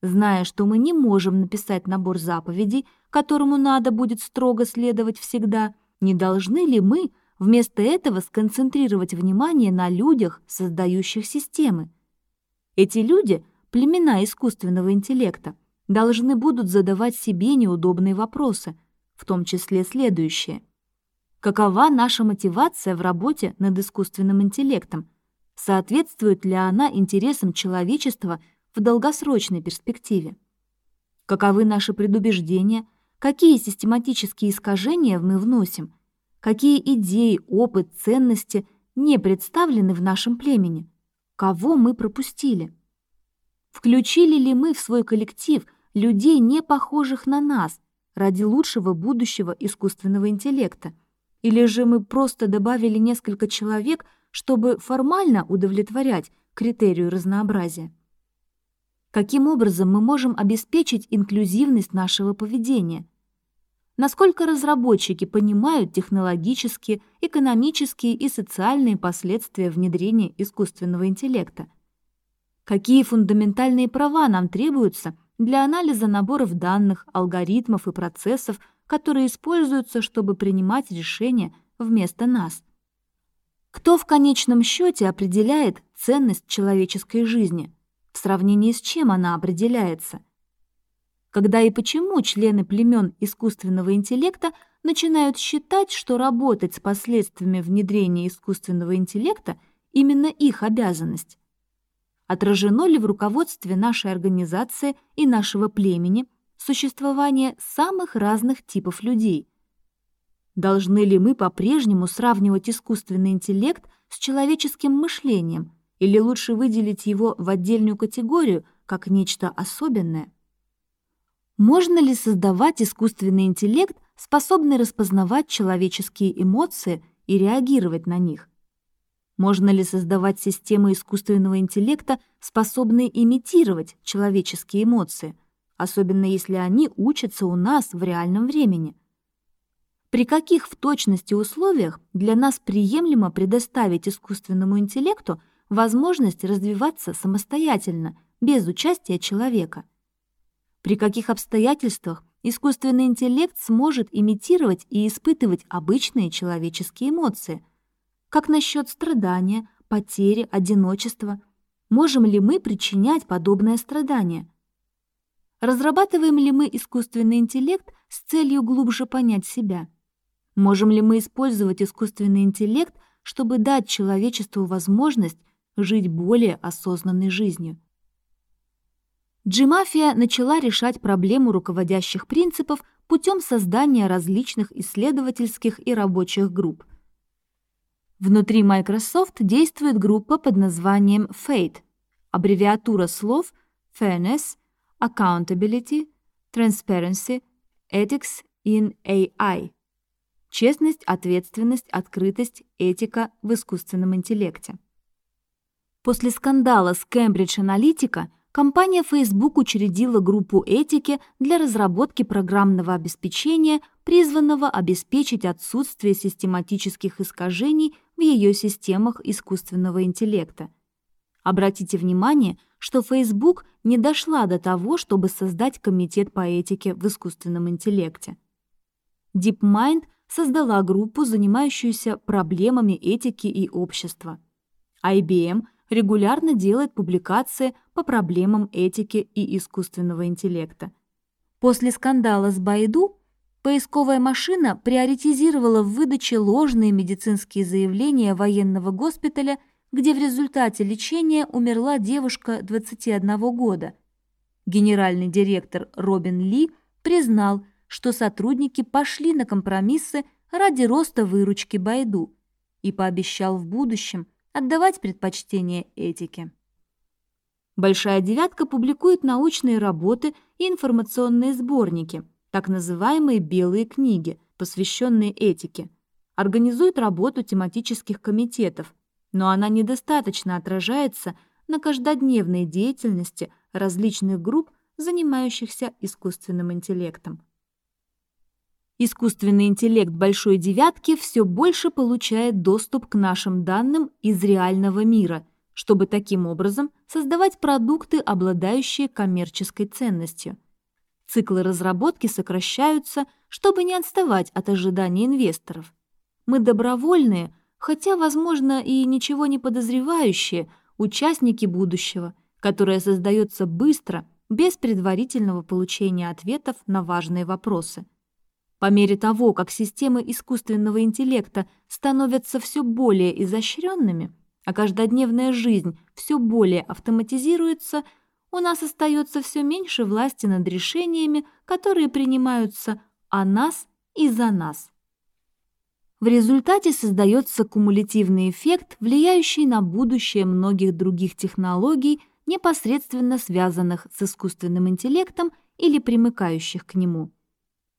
Зная, что мы не можем написать набор заповедей, которому надо будет строго следовать всегда, не должны ли мы вместо этого сконцентрировать внимание на людях, создающих системы? Эти люди, племена искусственного интеллекта, должны будут задавать себе неудобные вопросы, в том числе следующие. Какова наша мотивация в работе над искусственным интеллектом? Соответствует ли она интересам человечества в долгосрочной перспективе? Каковы наши предубеждения? Какие систематические искажения мы вносим? Какие идеи, опыт, ценности не представлены в нашем племени? Кого мы пропустили? Включили ли мы в свой коллектив людей, не похожих на нас, ради лучшего будущего искусственного интеллекта? Или же мы просто добавили несколько человек, чтобы формально удовлетворять критерию разнообразия? Каким образом мы можем обеспечить инклюзивность нашего поведения? Насколько разработчики понимают технологические, экономические и социальные последствия внедрения искусственного интеллекта? Какие фундаментальные права нам требуются для анализа наборов данных, алгоритмов и процессов, которые используются, чтобы принимать решения вместо нас? Кто в конечном счете определяет ценность человеческой жизни – в сравнении с чем она определяется. Когда и почему члены племен искусственного интеллекта начинают считать, что работать с последствиями внедрения искусственного интеллекта именно их обязанность? Отражено ли в руководстве нашей организации и нашего племени существование самых разных типов людей? Должны ли мы по-прежнему сравнивать искусственный интеллект с человеческим мышлением – или лучше выделить его в отдельную категорию, как нечто особенное? Можно ли создавать искусственный интеллект, способный распознавать человеческие эмоции и реагировать на них? Можно ли создавать системы искусственного интеллекта, способные имитировать человеческие эмоции, особенно если они учатся у нас в реальном времени? При каких в точности условиях для нас приемлемо предоставить искусственному интеллекту возможность развиваться самостоятельно, без участия человека. При каких обстоятельствах искусственный интеллект сможет имитировать и испытывать обычные человеческие эмоции? Как насчет страдания, потери, одиночества? Можем ли мы причинять подобное страдание? Разрабатываем ли мы искусственный интеллект с целью глубже понять себя? Можем ли мы использовать искусственный интеллект, чтобы дать человечеству возможность жить более осознанной жизнью. G-мафия начала решать проблему руководящих принципов путем создания различных исследовательских и рабочих групп. Внутри Microsoft действует группа под названием FATE, аббревиатура слов Fairness, Accountability, Transparency, Ethics in AI. Честность, ответственность, открытость, этика в искусственном интеллекте. После скандала с Cambridge Analytica компания Facebook учредила группу этики для разработки программного обеспечения, призванного обеспечить отсутствие систематических искажений в ее системах искусственного интеллекта. Обратите внимание, что Facebook не дошла до того, чтобы создать комитет по этике в искусственном интеллекте. DeepMind создала группу, занимающуюся проблемами этики и общества. IBM – регулярно делает публикации по проблемам этики и искусственного интеллекта. После скандала с Байду поисковая машина приоритизировала в выдаче ложные медицинские заявления военного госпиталя, где в результате лечения умерла девушка 21 года. Генеральный директор Робин Ли признал, что сотрудники пошли на компромиссы ради роста выручки Байду и пообещал в будущем – отдавать предпочтение этике. Большая девятка публикует научные работы и информационные сборники, так называемые «белые книги», посвященные этике, организует работу тематических комитетов, но она недостаточно отражается на каждодневной деятельности различных групп, занимающихся искусственным интеллектом. Искусственный интеллект большой девятки все больше получает доступ к нашим данным из реального мира, чтобы таким образом создавать продукты, обладающие коммерческой ценностью. Циклы разработки сокращаются, чтобы не отставать от ожиданий инвесторов. Мы добровольные, хотя, возможно, и ничего не подозревающие, участники будущего, которое создается быстро, без предварительного получения ответов на важные вопросы. По мере того, как системы искусственного интеллекта становятся все более изощренными, а каждодневная жизнь все более автоматизируется, у нас остается все меньше власти над решениями, которые принимаются о нас и за нас. В результате создается кумулятивный эффект, влияющий на будущее многих других технологий, непосредственно связанных с искусственным интеллектом или примыкающих к нему.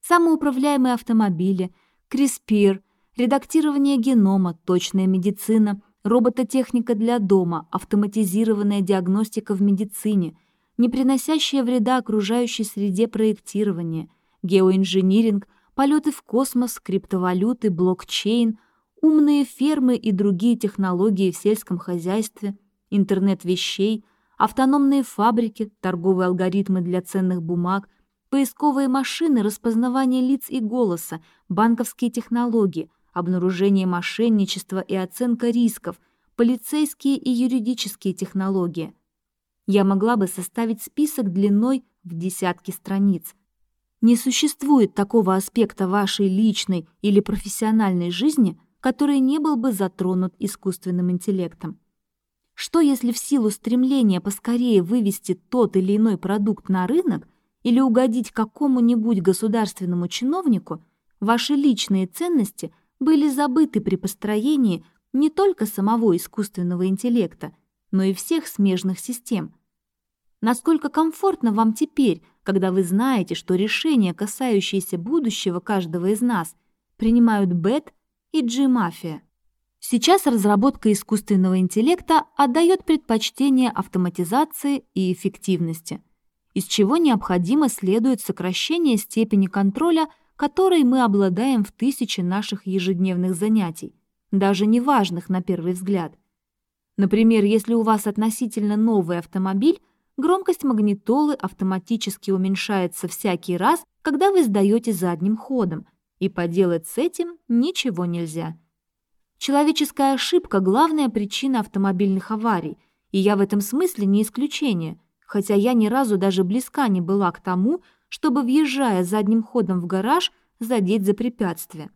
Самоуправляемые автомобили, CRISPR, редактирование генома, точная медицина, робототехника для дома, автоматизированная диагностика в медицине, не приносящая вреда окружающей среде проектирование, геоинжиниринг – полеты в космос, криптовалюты, блокчейн, умные фермы и другие технологии в сельском хозяйстве, интернет вещей, автономные фабрики, торговые алгоритмы для ценных бумаг, поисковые машины, распознавание лиц и голоса, банковские технологии, обнаружение мошенничества и оценка рисков, полицейские и юридические технологии. Я могла бы составить список длиной в десятки страниц – не существует такого аспекта вашей личной или профессиональной жизни, который не был бы затронут искусственным интеллектом. Что если в силу стремления поскорее вывести тот или иной продукт на рынок или угодить какому-нибудь государственному чиновнику, ваши личные ценности были забыты при построении не только самого искусственного интеллекта, но и всех смежных систем – Насколько комфортно вам теперь, когда вы знаете, что решения, касающиеся будущего каждого из нас, принимают Бет и Джи-мафия? Сейчас разработка искусственного интеллекта отдает предпочтение автоматизации и эффективности, из чего необходимо следует сокращение степени контроля, которой мы обладаем в тысячи наших ежедневных занятий, даже неважных на первый взгляд. Например, если у вас относительно новый автомобиль, Громкость магнитолы автоматически уменьшается всякий раз, когда вы сдаете задним ходом, и поделать с этим ничего нельзя. Человеческая ошибка – главная причина автомобильных аварий, и я в этом смысле не исключение, хотя я ни разу даже близка не была к тому, чтобы, въезжая задним ходом в гараж, задеть за препятствие.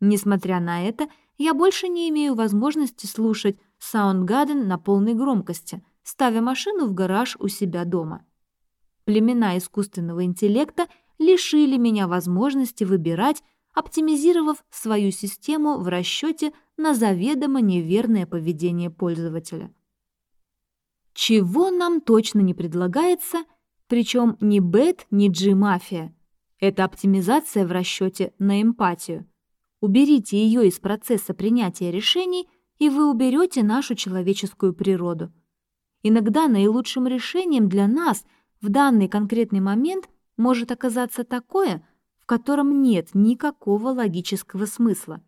Несмотря на это, я больше не имею возможности слушать Soundgarden на полной громкости – ставя машину в гараж у себя дома. Племена искусственного интеллекта лишили меня возможности выбирать, оптимизировав свою систему в расчете на заведомо неверное поведение пользователя. Чего нам точно не предлагается, причем ни Бет, ни G-мафия. Это оптимизация в расчете на эмпатию. Уберите ее из процесса принятия решений, и вы уберете нашу человеческую природу – Иногда наилучшим решением для нас в данный конкретный момент может оказаться такое, в котором нет никакого логического смысла.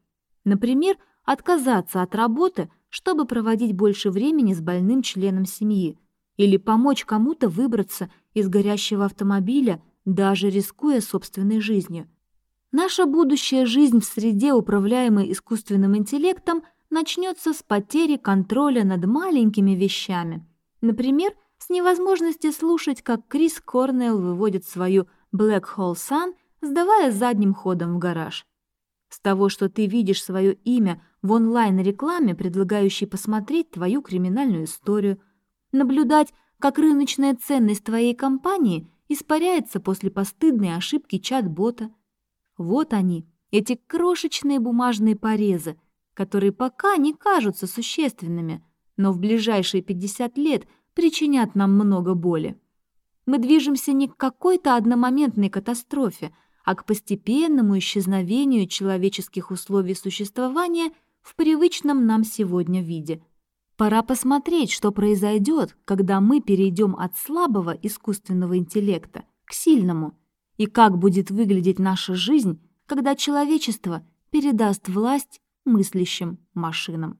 Например, отказаться от работы, чтобы проводить больше времени с больным членом семьи, или помочь кому-то выбраться из горящего автомобиля, даже рискуя собственной жизнью. Наша будущая жизнь в среде, управляемой искусственным интеллектом, начнется с потери контроля над маленькими вещами – Например, с невозможности слушать, как Крис Корнелл выводит свою Black Hole Sun, сдавая задним ходом в гараж. С того, что ты видишь свое имя в онлайн-рекламе, предлагающей посмотреть твою криминальную историю, наблюдать, как рыночная ценность твоей компании испаряется после постыдной ошибки чат-бота. Вот они, эти крошечные бумажные порезы, которые пока не кажутся существенными – но в ближайшие 50 лет причинят нам много боли. Мы движемся не к какой-то одномоментной катастрофе, а к постепенному исчезновению человеческих условий существования в привычном нам сегодня виде. Пора посмотреть, что произойдет, когда мы перейдем от слабого искусственного интеллекта к сильному, и как будет выглядеть наша жизнь, когда человечество передаст власть мыслящим машинам.